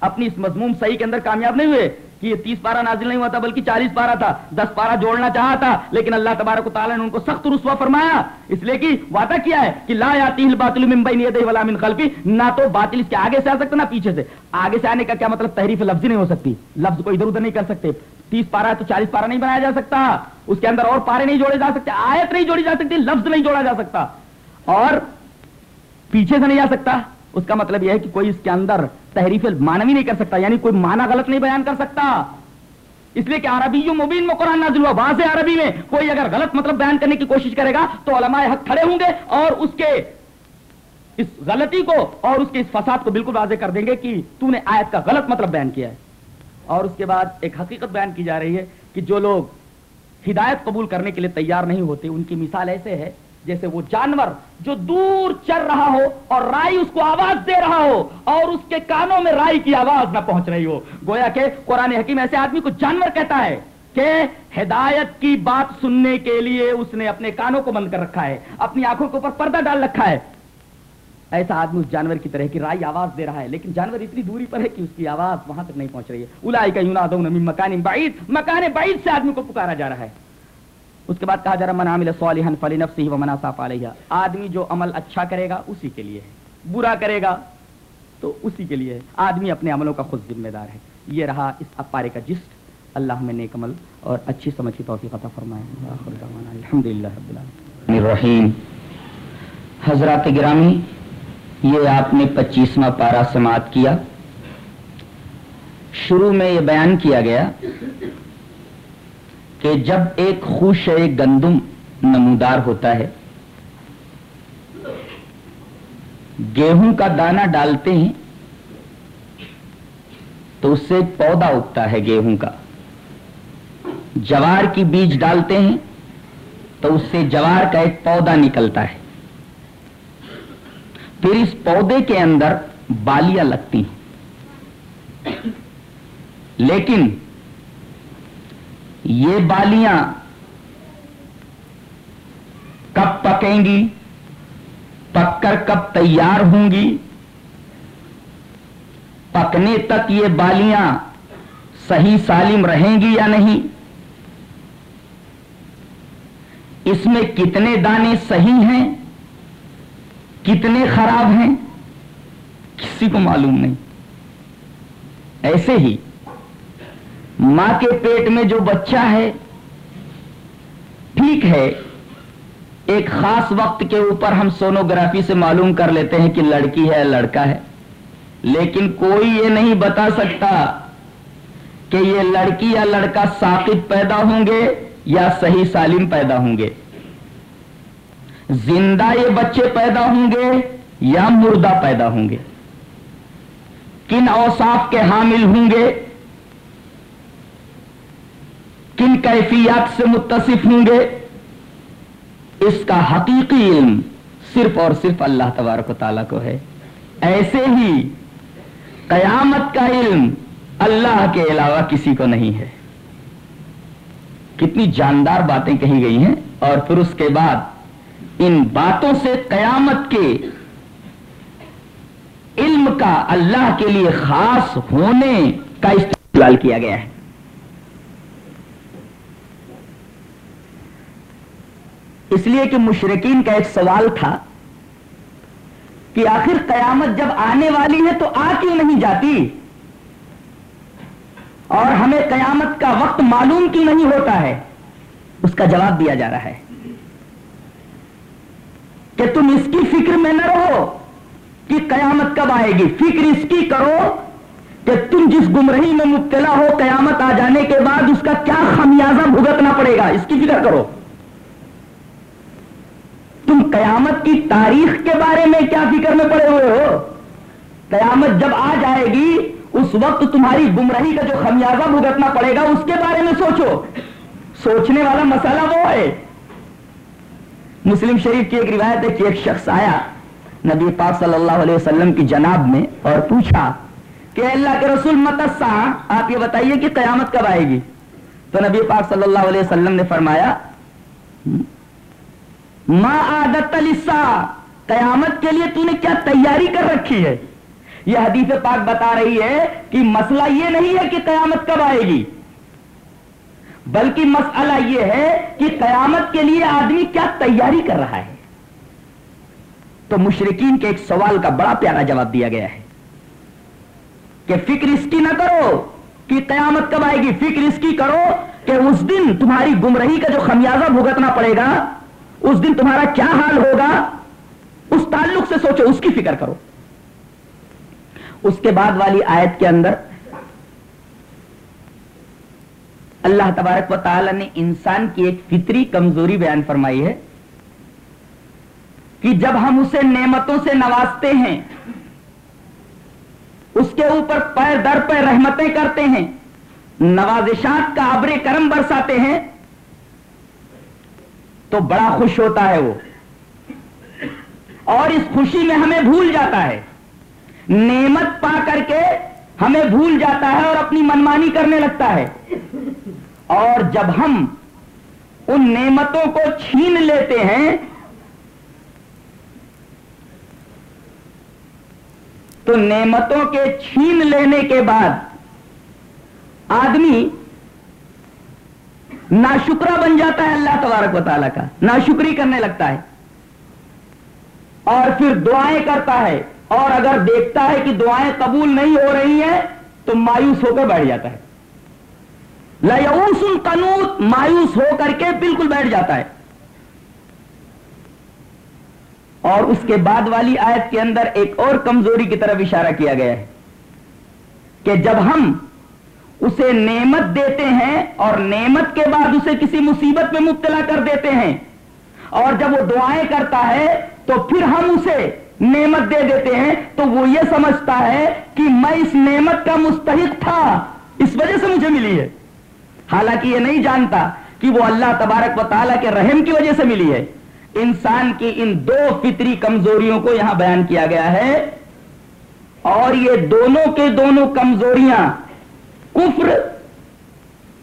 اپنی اس مضموم صحیح کے اندر کامیاب نہیں ہوئے۔ کہ یہ تیس پارا نازل نہیں ہوا تھا بلکہ چالیس پارا تھا، دس پارا جوڑنا چاہا تھا، لیکن اللہ تبارک و تعالیٰ نے ان کو سخت رسوا فرمایا۔ اس لیے کہ وعدہ کیا ہے کہ لا یاتی الباطل من بین یدی ولا من خلفی، نہ تو باطل اس کے آگے سے آ سکتا، نہ پیچھے سے۔ آگے سے آنے کا کیا مطلب؟ تحریف لفظی نہیں ہو سکتی۔ لفظ کو ادھر ادھر نہیں کر سکتے۔ تیس پارا ہے تو چالیس پارا نہیں بنایا جا سکتا۔ اس کے اندر اور پارے نہیں جوڑے جا سکتے، آیت نہیں جوڑی جا سکتی، لفظ نہیں جوڑا جا سکتا۔ اور پیچھے سے نہیں آ سکتا۔ اس کا مطلب یہ ہے کہ کوئی اس کے اندر تحریف مانوی نہیں کر سکتا یعنی کوئی مانا غلط نہیں بیان کر سکتا۔ اس لیے کہ عربی مبین میں قرآن نازل ہوا، واضح عربی میں۔ کوئی اگر غلط مطلب بیان کرنے کی کوشش کرے گا تو علماء حق کھڑے ہوں گے اور اس کے اس غلطی کو اور اس کے اس فساد کو بالکل واضح کر دیں گے کہ تو نے آیت کا غلط مطلب بیان کیا ہے۔ اور اس کے بعد ایک حقیقت بیان کی جا رہی ہے کہ جو لوگ ہدایت قبول کرنے کے لیے تیار نہیں ہوتے، ان کی مثال ایسے ہے جیسے وہ جانور جو دور چل رہا ہو اور رائی اس کو آواز دے رہا ہو اور اس کے کانوں میں رائی کی آواز نہ پہنچ رہی ہو۔ گویا کہ قرآن حکیم ایسے آدمی کو جانور کہتا ہے کہ ہدایت کی بات سننے کے لیے اس نے اپنے کانوں کو بند کر رکھا ہے، اپنی آنکھوں کے اوپر پردہ ڈال رکھا ہے۔ ایسا آدمی اس جانور کی طرح کی رائی آواز دے رہا ہے، لیکن جانور اتنی دوری پر ہے کہ اس کی آواز وہاں تک نہیں پہنچ رہی ہے۔ الائی کا یونا دو مکان بعید مکان بعید سے آدمی کو پکارا جا رہا ہے۔ اس کے بعد کہا جا رہا من عامل صالحا فلنفسه ومن اساء علیها آدمی جو عمل اچھا کرے گا اسی کے لیے ہے۔ برا کرے گا تو اسی کے لیے ہے۔ آدمی اپنے عملوں کا خود ذمہ دار ہے۔ یہ رہا اس اپارے کا جسٹ۔ اللہ میں نیک عمل اور اچھی سمجھ کی توفیق عطا فرمائے۔ الحمدللہ رب العالمین۔ الرحیم۔ حضرات گرامی، یہ آپ نے پچیسواں پارا سماعت کیا۔ شروع میں یہ بیان کیا گیا کہ جب ایک خوش گندم نمودار ہوتا ہے۔ گیہوں کا دانہ ڈالتے ہیں تو اس سے پودا اگتا ہے گیہوں کا۔ جوار کی بیج ڈالتے ہیں تو اس سے جوار کا ایک پودا نکلتا ہے۔ پھر اس پودے کے اندر بالیاں لگتی ہیں۔ لیکن یہ بالیاں کب پکیں گی؟ پک کر کب تیار ہوں گی؟ پکنے تک یہ بالیاں صحیح سالم رہیں گی یا نہیں؟ اس میں کتنے دانے صحیح ہیں؟ کتنے خراب ہیں؟ کسی کو معلوم نہیں۔ ایسے ہی ماں کے پیٹ میں جو بچہ ہے، ٹھیک ہے، ایک خاص وقت کے اوپر ہم سونوگرافی سے معلوم کر لیتے ہیں کہ لڑکی ہے لڑکا ہے۔ لیکن کوئی یہ نہیں بتا سکتا کہ یہ لڑکی یا لڑکا ساقب پیدا ہوں گے یا صحیح سالم پیدا ہوں گے۔ زندہ یہ بچے پیدا ہوں گے یا مردہ پیدا ہوں گے؟ کن اوصاف کے حامل ہوں گے؟ کن کیفیات سے متصف ہوں گے؟ اس کا حقیقی علم صرف اور صرف اللہ تبارک و تعالیٰ کو ہے۔ ایسے ہی قیامت کا علم اللہ کے علاوہ کسی کو نہیں ہے۔ کتنی جاندار باتیں کہی گئی ہیں اور پھر اس کے بعد ان باتوں سے قیامت کے علم کا اللہ کے لیے خاص ہونے کا استعمال کیا گیا ہے۔ اس لیے کہ مشرقین کا ایک سوال تھا کہ آخر قیامت جب آنے والی ہے تو آ کیوں نہیں جاتی؟ اور ہمیں قیامت کا وقت معلوم کیوں نہیں ہوتا ہے؟ اس کا جواب دیا جا رہا ہے کہ تم اس کی فکر میں نہ رہو کہ قیامت کب آئے گی۔ فکر اس کی کرو کہ تم جس گمرہی میں مبتلا ہو قیامت آ جانے کے بعد اس کا کیا خمیازہ بھگتنا پڑے گا۔ اس کی فکر کرو۔ تم قیامت کی تاریخ کے بارے میں کیا فکر میں پڑے ہوئے ہو؟ قیامت جب آ جائے گی، اس وقت تمہاری گمراہی کا جو خمیازہ بھگتنا پڑے گا، اس کے بارے میں سوچو۔ سوچنے والا مسئلہ وہ ہے۔ مسلم شریف کی ایک روایت ہے کہ ایک شخص آیا، نبی پاک صلی اللہ علیہ وسلم کی جناب میں اور پوچھا کہ اللہ کے رسول متسا آپ یہ بتائیے کہ قیامت کب آئے گی؟ تو نبی پاک صلی اللہ علیہ وسلم نے فرمایا ما عادت لسا. قیامت کے لیے تو نے کیا تیاری کر رکھی ہے؟ یہ حدیث پاک بتا رہی ہے کہ مسئلہ یہ نہیں ہے کہ قیامت کب آئے گی۔ بلکہ مسئلہ یہ ہے کہ قیامت کے لیے آدمی کیا تیاری کر رہا ہے۔ تو مشرقین کے ایک سوال کا بڑا پیارا جواب دیا گیا ہے کہ فکر اس کی نہ کرو کہ قیامت کب آئے گی۔ فکر اس کی کرو کہ اس دن تمہاری گمرہی کا جو خمیازہ بھگتنا پڑے گا اس دن تمہارا کیا حال ہوگا؟ اس تعلق سے سوچو، اس کی فکر کرو۔ اس کے بعد والی آیت کے اندر اللہ تبارک و تعالی نے انسان کی ایک فطری کمزوری بیان فرمائی ہے کہ جب ہم اسے نعمتوں سے نوازتے ہیں، اس کے اوپر پیر در پہ رحمتیں کرتے ہیں، نوازشات کا ابر کرم برساتے ہیں تو بڑا خوش ہوتا ہے وہ۔ اور اس خوشی میں ہمیں بھول جاتا ہے۔ نعمت پا کر کے ہمیں بھول جاتا ہے اور اپنی منمانی کرنے لگتا ہے۔ اور جب ہم ان نعمتوں کو چھین لیتے ہیں، تو نعمتوں کے چھین لینے کے بعد آدمی ناشکرا بن جاتا ہے اللہ تبارک و تعالیٰ کا، ناشکری کرنے لگتا ہے۔ اور پھر دعائیں کرتا ہے، اور اگر دیکھتا ہے کہ دعائیں قبول نہیں ہو رہی ہیں، تو مایوس ہو کر بیٹھ جاتا ہے۔ لوس القنوت، مایوس ہو کر کے بالکل بیٹھ جاتا ہے۔ اور اس کے بعد والی آیت کے اندر ایک اور کمزوری کی طرف اشارہ کیا گیا ہے کہ جب ہم اسے نعمت دیتے ہیں اور نعمت کے بعد اسے کسی مصیبت میں مبتلا کر دیتے ہیں۔ اور جب وہ دعائیں کرتا ہے تو پھر ہم اسے نعمت دے دیتے ہیں۔ تو وہ یہ سمجھتا ہے کہ میں اس نعمت کا مستحق تھا۔ اس وجہ سے مجھے ملی ہے۔ حالانکہ یہ نہیں جانتا کہ وہ اللہ تبارک و تعالیٰ کے رحم کی وجہ سے ملی ہے۔ انسان کی ان دو فطری کمزوریوں کو یہاں بیان کیا گیا ہے۔ اور یہ دونوں کے دونوں کمزوریاں کفر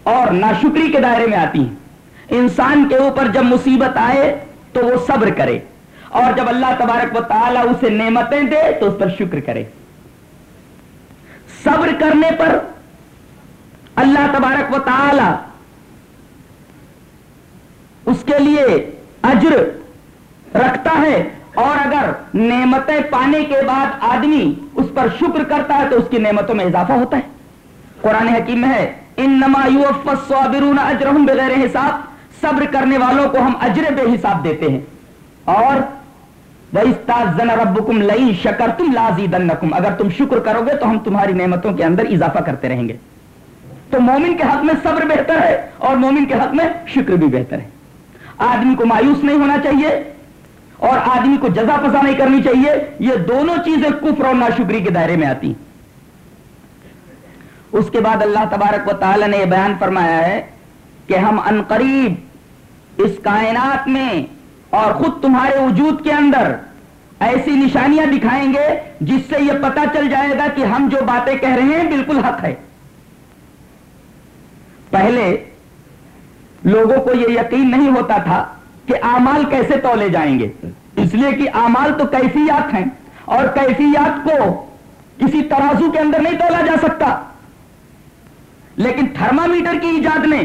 اور ناشکری کے دائرے میں آتی ہیں۔ انسان کے اوپر جب مصیبت آئے تو وہ صبر کرے اور جب اللہ تبارک و تعالی اسے نعمتیں دے تو اس پر شکر کرے۔ صبر کرنے پر اللہ تبارک و تعالی اس کے لیے اجر رکھتا ہے اور اگر نعمتیں پانے کے بعد آدمی اس پر شکر کرتا ہے تو اس کی نعمتوں میں اضافہ ہوتا ہے۔ قرآن حکیم میں ہے ان نما اجرہم بغیر حساب، صبر کرنے والوں کو ہم اجر بے حساب دیتے ہیں۔ اور وَإِسْتَاذَنَ رَبُّكُمْ لَئِن شَكَرْتُمْ لَازِيدَنَّكُمْ اگر تم شکر کرو گے تو ہم تمہاری نعمتوں کے اندر اضافہ کرتے رہیں گے۔ تو مومن کے حق میں صبر بہتر ہے اور مومن کے حق میں شکر بھی بہتر ہے۔ آدمی کو مایوس نہیں ہونا چاہیے اور آدمی کو جزا پزا نہیں کرنی چاہیے۔ یہ دونوں چیزیں کفر اور ناشکری کے دائرے میں آتی ہیں۔ اس کے بعد اللہ تبارک و تعالی نے یہ بیان فرمایا ہے کہ ہم انقریب اس کائنات میں اور خود تمہارے وجود کے اندر ایسی نشانیاں دکھائیں گے جس سے یہ پتا چل جائے گا کہ ہم جو باتیں کہہ رہے ہیں بالکل حق ہے۔ پہلے لوگوں کو یہ یقین نہیں ہوتا تھا کہ آمال کیسے تولے جائیں گے۔ اس لیے کہ آمال تو کیفیات ہیں اور کیفیات کو کسی ترازو کے اندر نہیں تولا جا سکتا۔ لیکن تھرمامیٹر کی ایجاد نے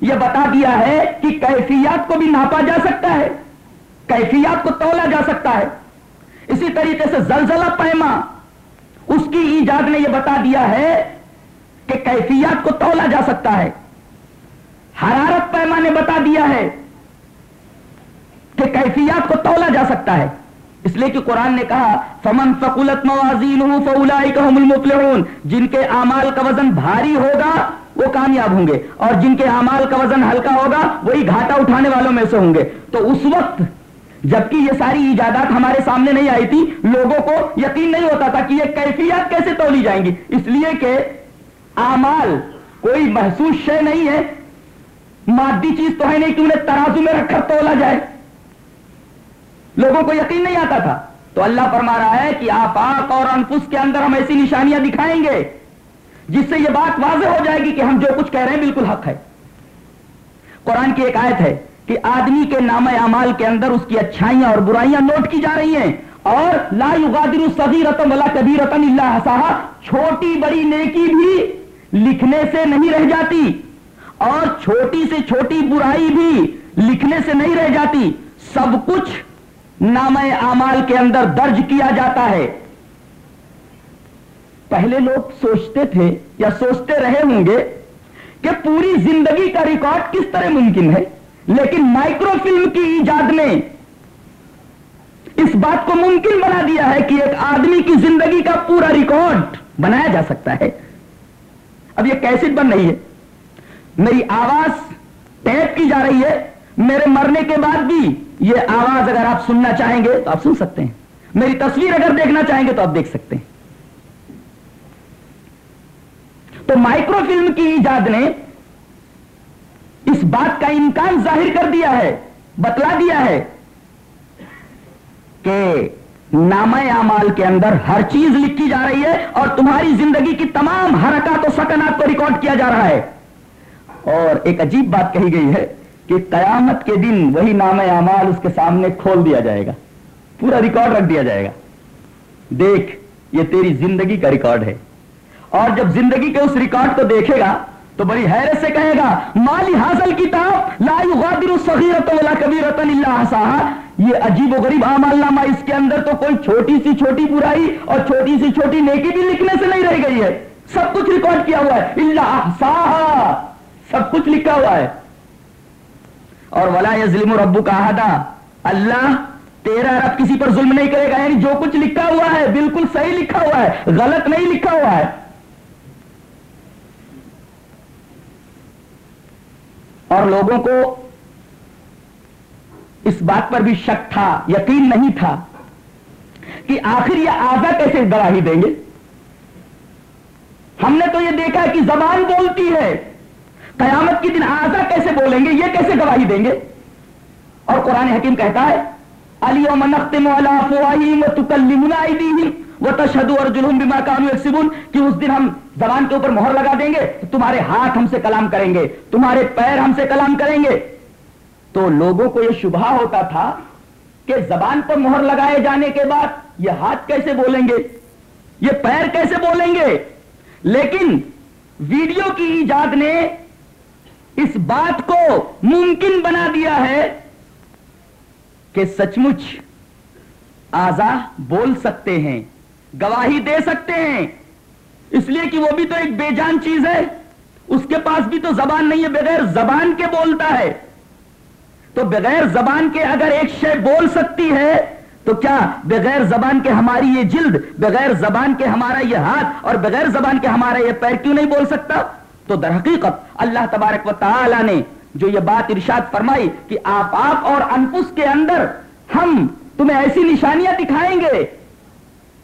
یہ بتا دیا ہے کہ کیفیات کو بھی ناپا جا سکتا ہے، کیفیات کو تولا جا سکتا ہے۔ اسی طریقے سے زلزلہ پیما، اس کی ایجاد نے یہ بتا دیا ہے کہ کیفیات کو تولا جا سکتا ہے۔ حرارت پیما نے بتا دیا ہے کہ کیفیات کو تولا جا سکتا ہے۔ اس لیے کہ قرآن نے کہا، فمن فقلت موازین المفلحون جن کے اعمال کا وزن بھاری ہوگا، وہ کامیاب ہوں گے، اور جن کے اعمال کا وزن ہلکا ہوگا، وہی گھاٹا اٹھانے والوں میں سے ہوں گے۔ تو اس وقت، جبکہ یہ ساری ایجادات ہمارے سامنے نہیں آئی تھی، لوگوں کو یقین نہیں ہوتا تھا کہ یہ کیفیات کیسے تولی جائیں گی۔ اس لیے کہ اعمال کوئی محسوس شے نہیں ہے، مادی چیز تو ہے نہیں کہ انہیں ترازو میں رکھ کر تولا جائے۔ لوگوں کو یقین نہیں آتا تھا۔ تو اللہ فرما رہا ہے کہ آپ آک اور انفس کے اندر ہم ایسی نشانیاں دکھائیں گے، جس سے یہ بات واضح ہو جائے گی کہ ہم جو کچھ کہہ رہے ہیں بالکل حق ہے۔ قرآن کی ایک آیت ہے کہ آدمی کے نام اعمال کے اندر اس کی اچھائیاں اور برائیاں نوٹ کی جا رہی ہیں اور لا یغادر صغیرۃ ولا کبیرۃ الا حصاها چھوٹی بڑی نیکی بھی لکھنے سے نہیں رہ جاتی اور چھوٹی سے چھوٹی برائی بھی لکھنے سے نہیں رہ جاتی۔ سب کچھ نام اعمال کے اندر درج کیا جاتا ہے۔ پہلے لوگ سوچتے تھے یا سوچتے رہے ہوں گے کہ پوری زندگی کا ریکارڈ کس طرح ممکن ہے، لیکن مائکرو فلم کی ایجاد نے اس بات کو ممکن بنا دیا ہے کہ ایک آدمی کی زندگی کا پورا ریکارڈ بنایا جا سکتا ہے۔ اب یہ کیسے بن رہی ہے۔ میری آواز ٹیپ کی جا رہی ہے۔ میرے مرنے کے بعد بھی یہ آواز اگر آپ سننا چاہیں گے تو آپ سن سکتے ہیں۔ میری تصویر اگر دیکھنا چاہیں گے تو آپ دیکھ سکتے ہیں۔ تو مائکرو فلم کی ایجاد نے اس بات کا امکان ظاہر کر دیا ہے، بتلا دیا ہے کہ نام اعمال کے اندر ہر چیز لکھی جا رہی ہے اور تمہاری زندگی کی تمام حرکات و سکنات کو ریکارڈ کیا جا رہا ہے۔ اور ایک عجیب بات کہی گئی ہے کہ قیامت کے دن وہی نام اعمال اس کے سامنے کھول دیا جائے گا، پورا ریکارڈ رکھ دیا جائے گا۔ دیکھ، یہ تیری زندگی کا ریکارڈ ہے۔ اور جب زندگی کے اس ریکارڈ کو دیکھے گا، تو بڑی حیرت سے کہے گا، مالی حاصل کتاب لا یغادر صغیرۃ ولا کبیرۃ الا احصاها یہ عجیب و غریب اعمال نامہ اس کے اندر تو کوئی چھوٹی سی چھوٹی برائی اور چھوٹی سی چھوٹی نیکی بھی لکھنے سے نہیں رہ گئی ہے۔ سب کچھ ریکارڈ کیا ہوا ہے۔ الا احصاها سب کچھ لکھا ہوا ہے۔ اور ولا یظلم ربک احدا اللہ تیرا رب کسی پر ظلم نہیں کرے گا یعنی جو کچھ لکھا ہوا ہے، بالکل صحیح لکھا ہوا ہے، غلط نہیں لکھا ہوا ہے۔ اور لوگوں کو اس بات پر بھی شک تھا، یقین نہیں تھا کہ آخر یہ آزا کیسے گواہی دیں گے۔ ہم نے تو یہ دیکھا کہ زبان بولتی ہے۔ قیامت کے دن آزا کیسے بولیں گے؟ یہ کیسے گواہی دیں گے؟ اور قرآن حکیم کہتا ہے علی و وہ تشہد اور جلوم بیما کانو کہ اس دن ہم زبان کے اوپر مہر لگا دیں گے تمہارے ہاتھ ہم سے کلام کریں گے، تمہارے پیر ہم سے کلام کریں گے۔ تو لوگوں کو یہ شبہ ہوتا تھا کہ زبان پر مہر لگائے جانے کے بعد یہ ہاتھ کیسے بولیں گے؟ یہ پیر کیسے بولیں گے؟ لیکن ویڈیو کی ایجاد نے اس بات کو ممکن بنا دیا ہے کہ سچ مچ آزا بول سکتے ہیں، گواہی دے سکتے ہیں۔ اس لیے کہ وہ بھی تو ایک بے جان چیز ہے۔ اس کے پاس بھی تو زبان نہیں ہے، بغیر زبان کے بولتا ہے۔ تو بغیر زبان کے اگر ایک شے بول سکتی ہے، تو کیا بغیر زبان کے ہماری یہ جلد، بغیر زبان کے ہمارا یہ ہاتھ اور بغیر زبان کے ہمارا یہ پیر کیوں نہیں بول سکتا؟ تو در حقیقت اللہ تبارک و تعالی نے جو یہ بات ارشاد فرمائی کہ آپ آپ اور انفس کے اندر ہم تمہیں ایسی نشانیاں دکھائیں گے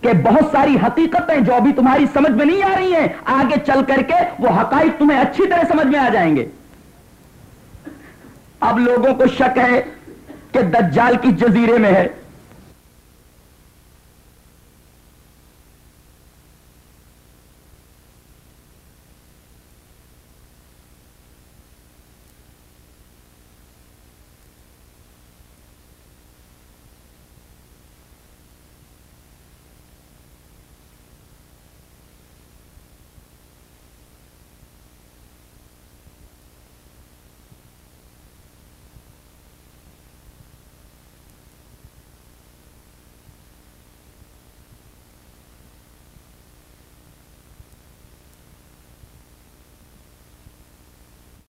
کہ بہت ساری حقیقتیں جو ابھی تمہاری سمجھ میں نہیں آ رہی ہیں، آگے چل کر کے وہ حقائق تمہیں اچھی طرح سمجھ میں آ جائیں گے۔ اب لوگوں کو شک ہے کہ دجال کی جزیرے میں ہے۔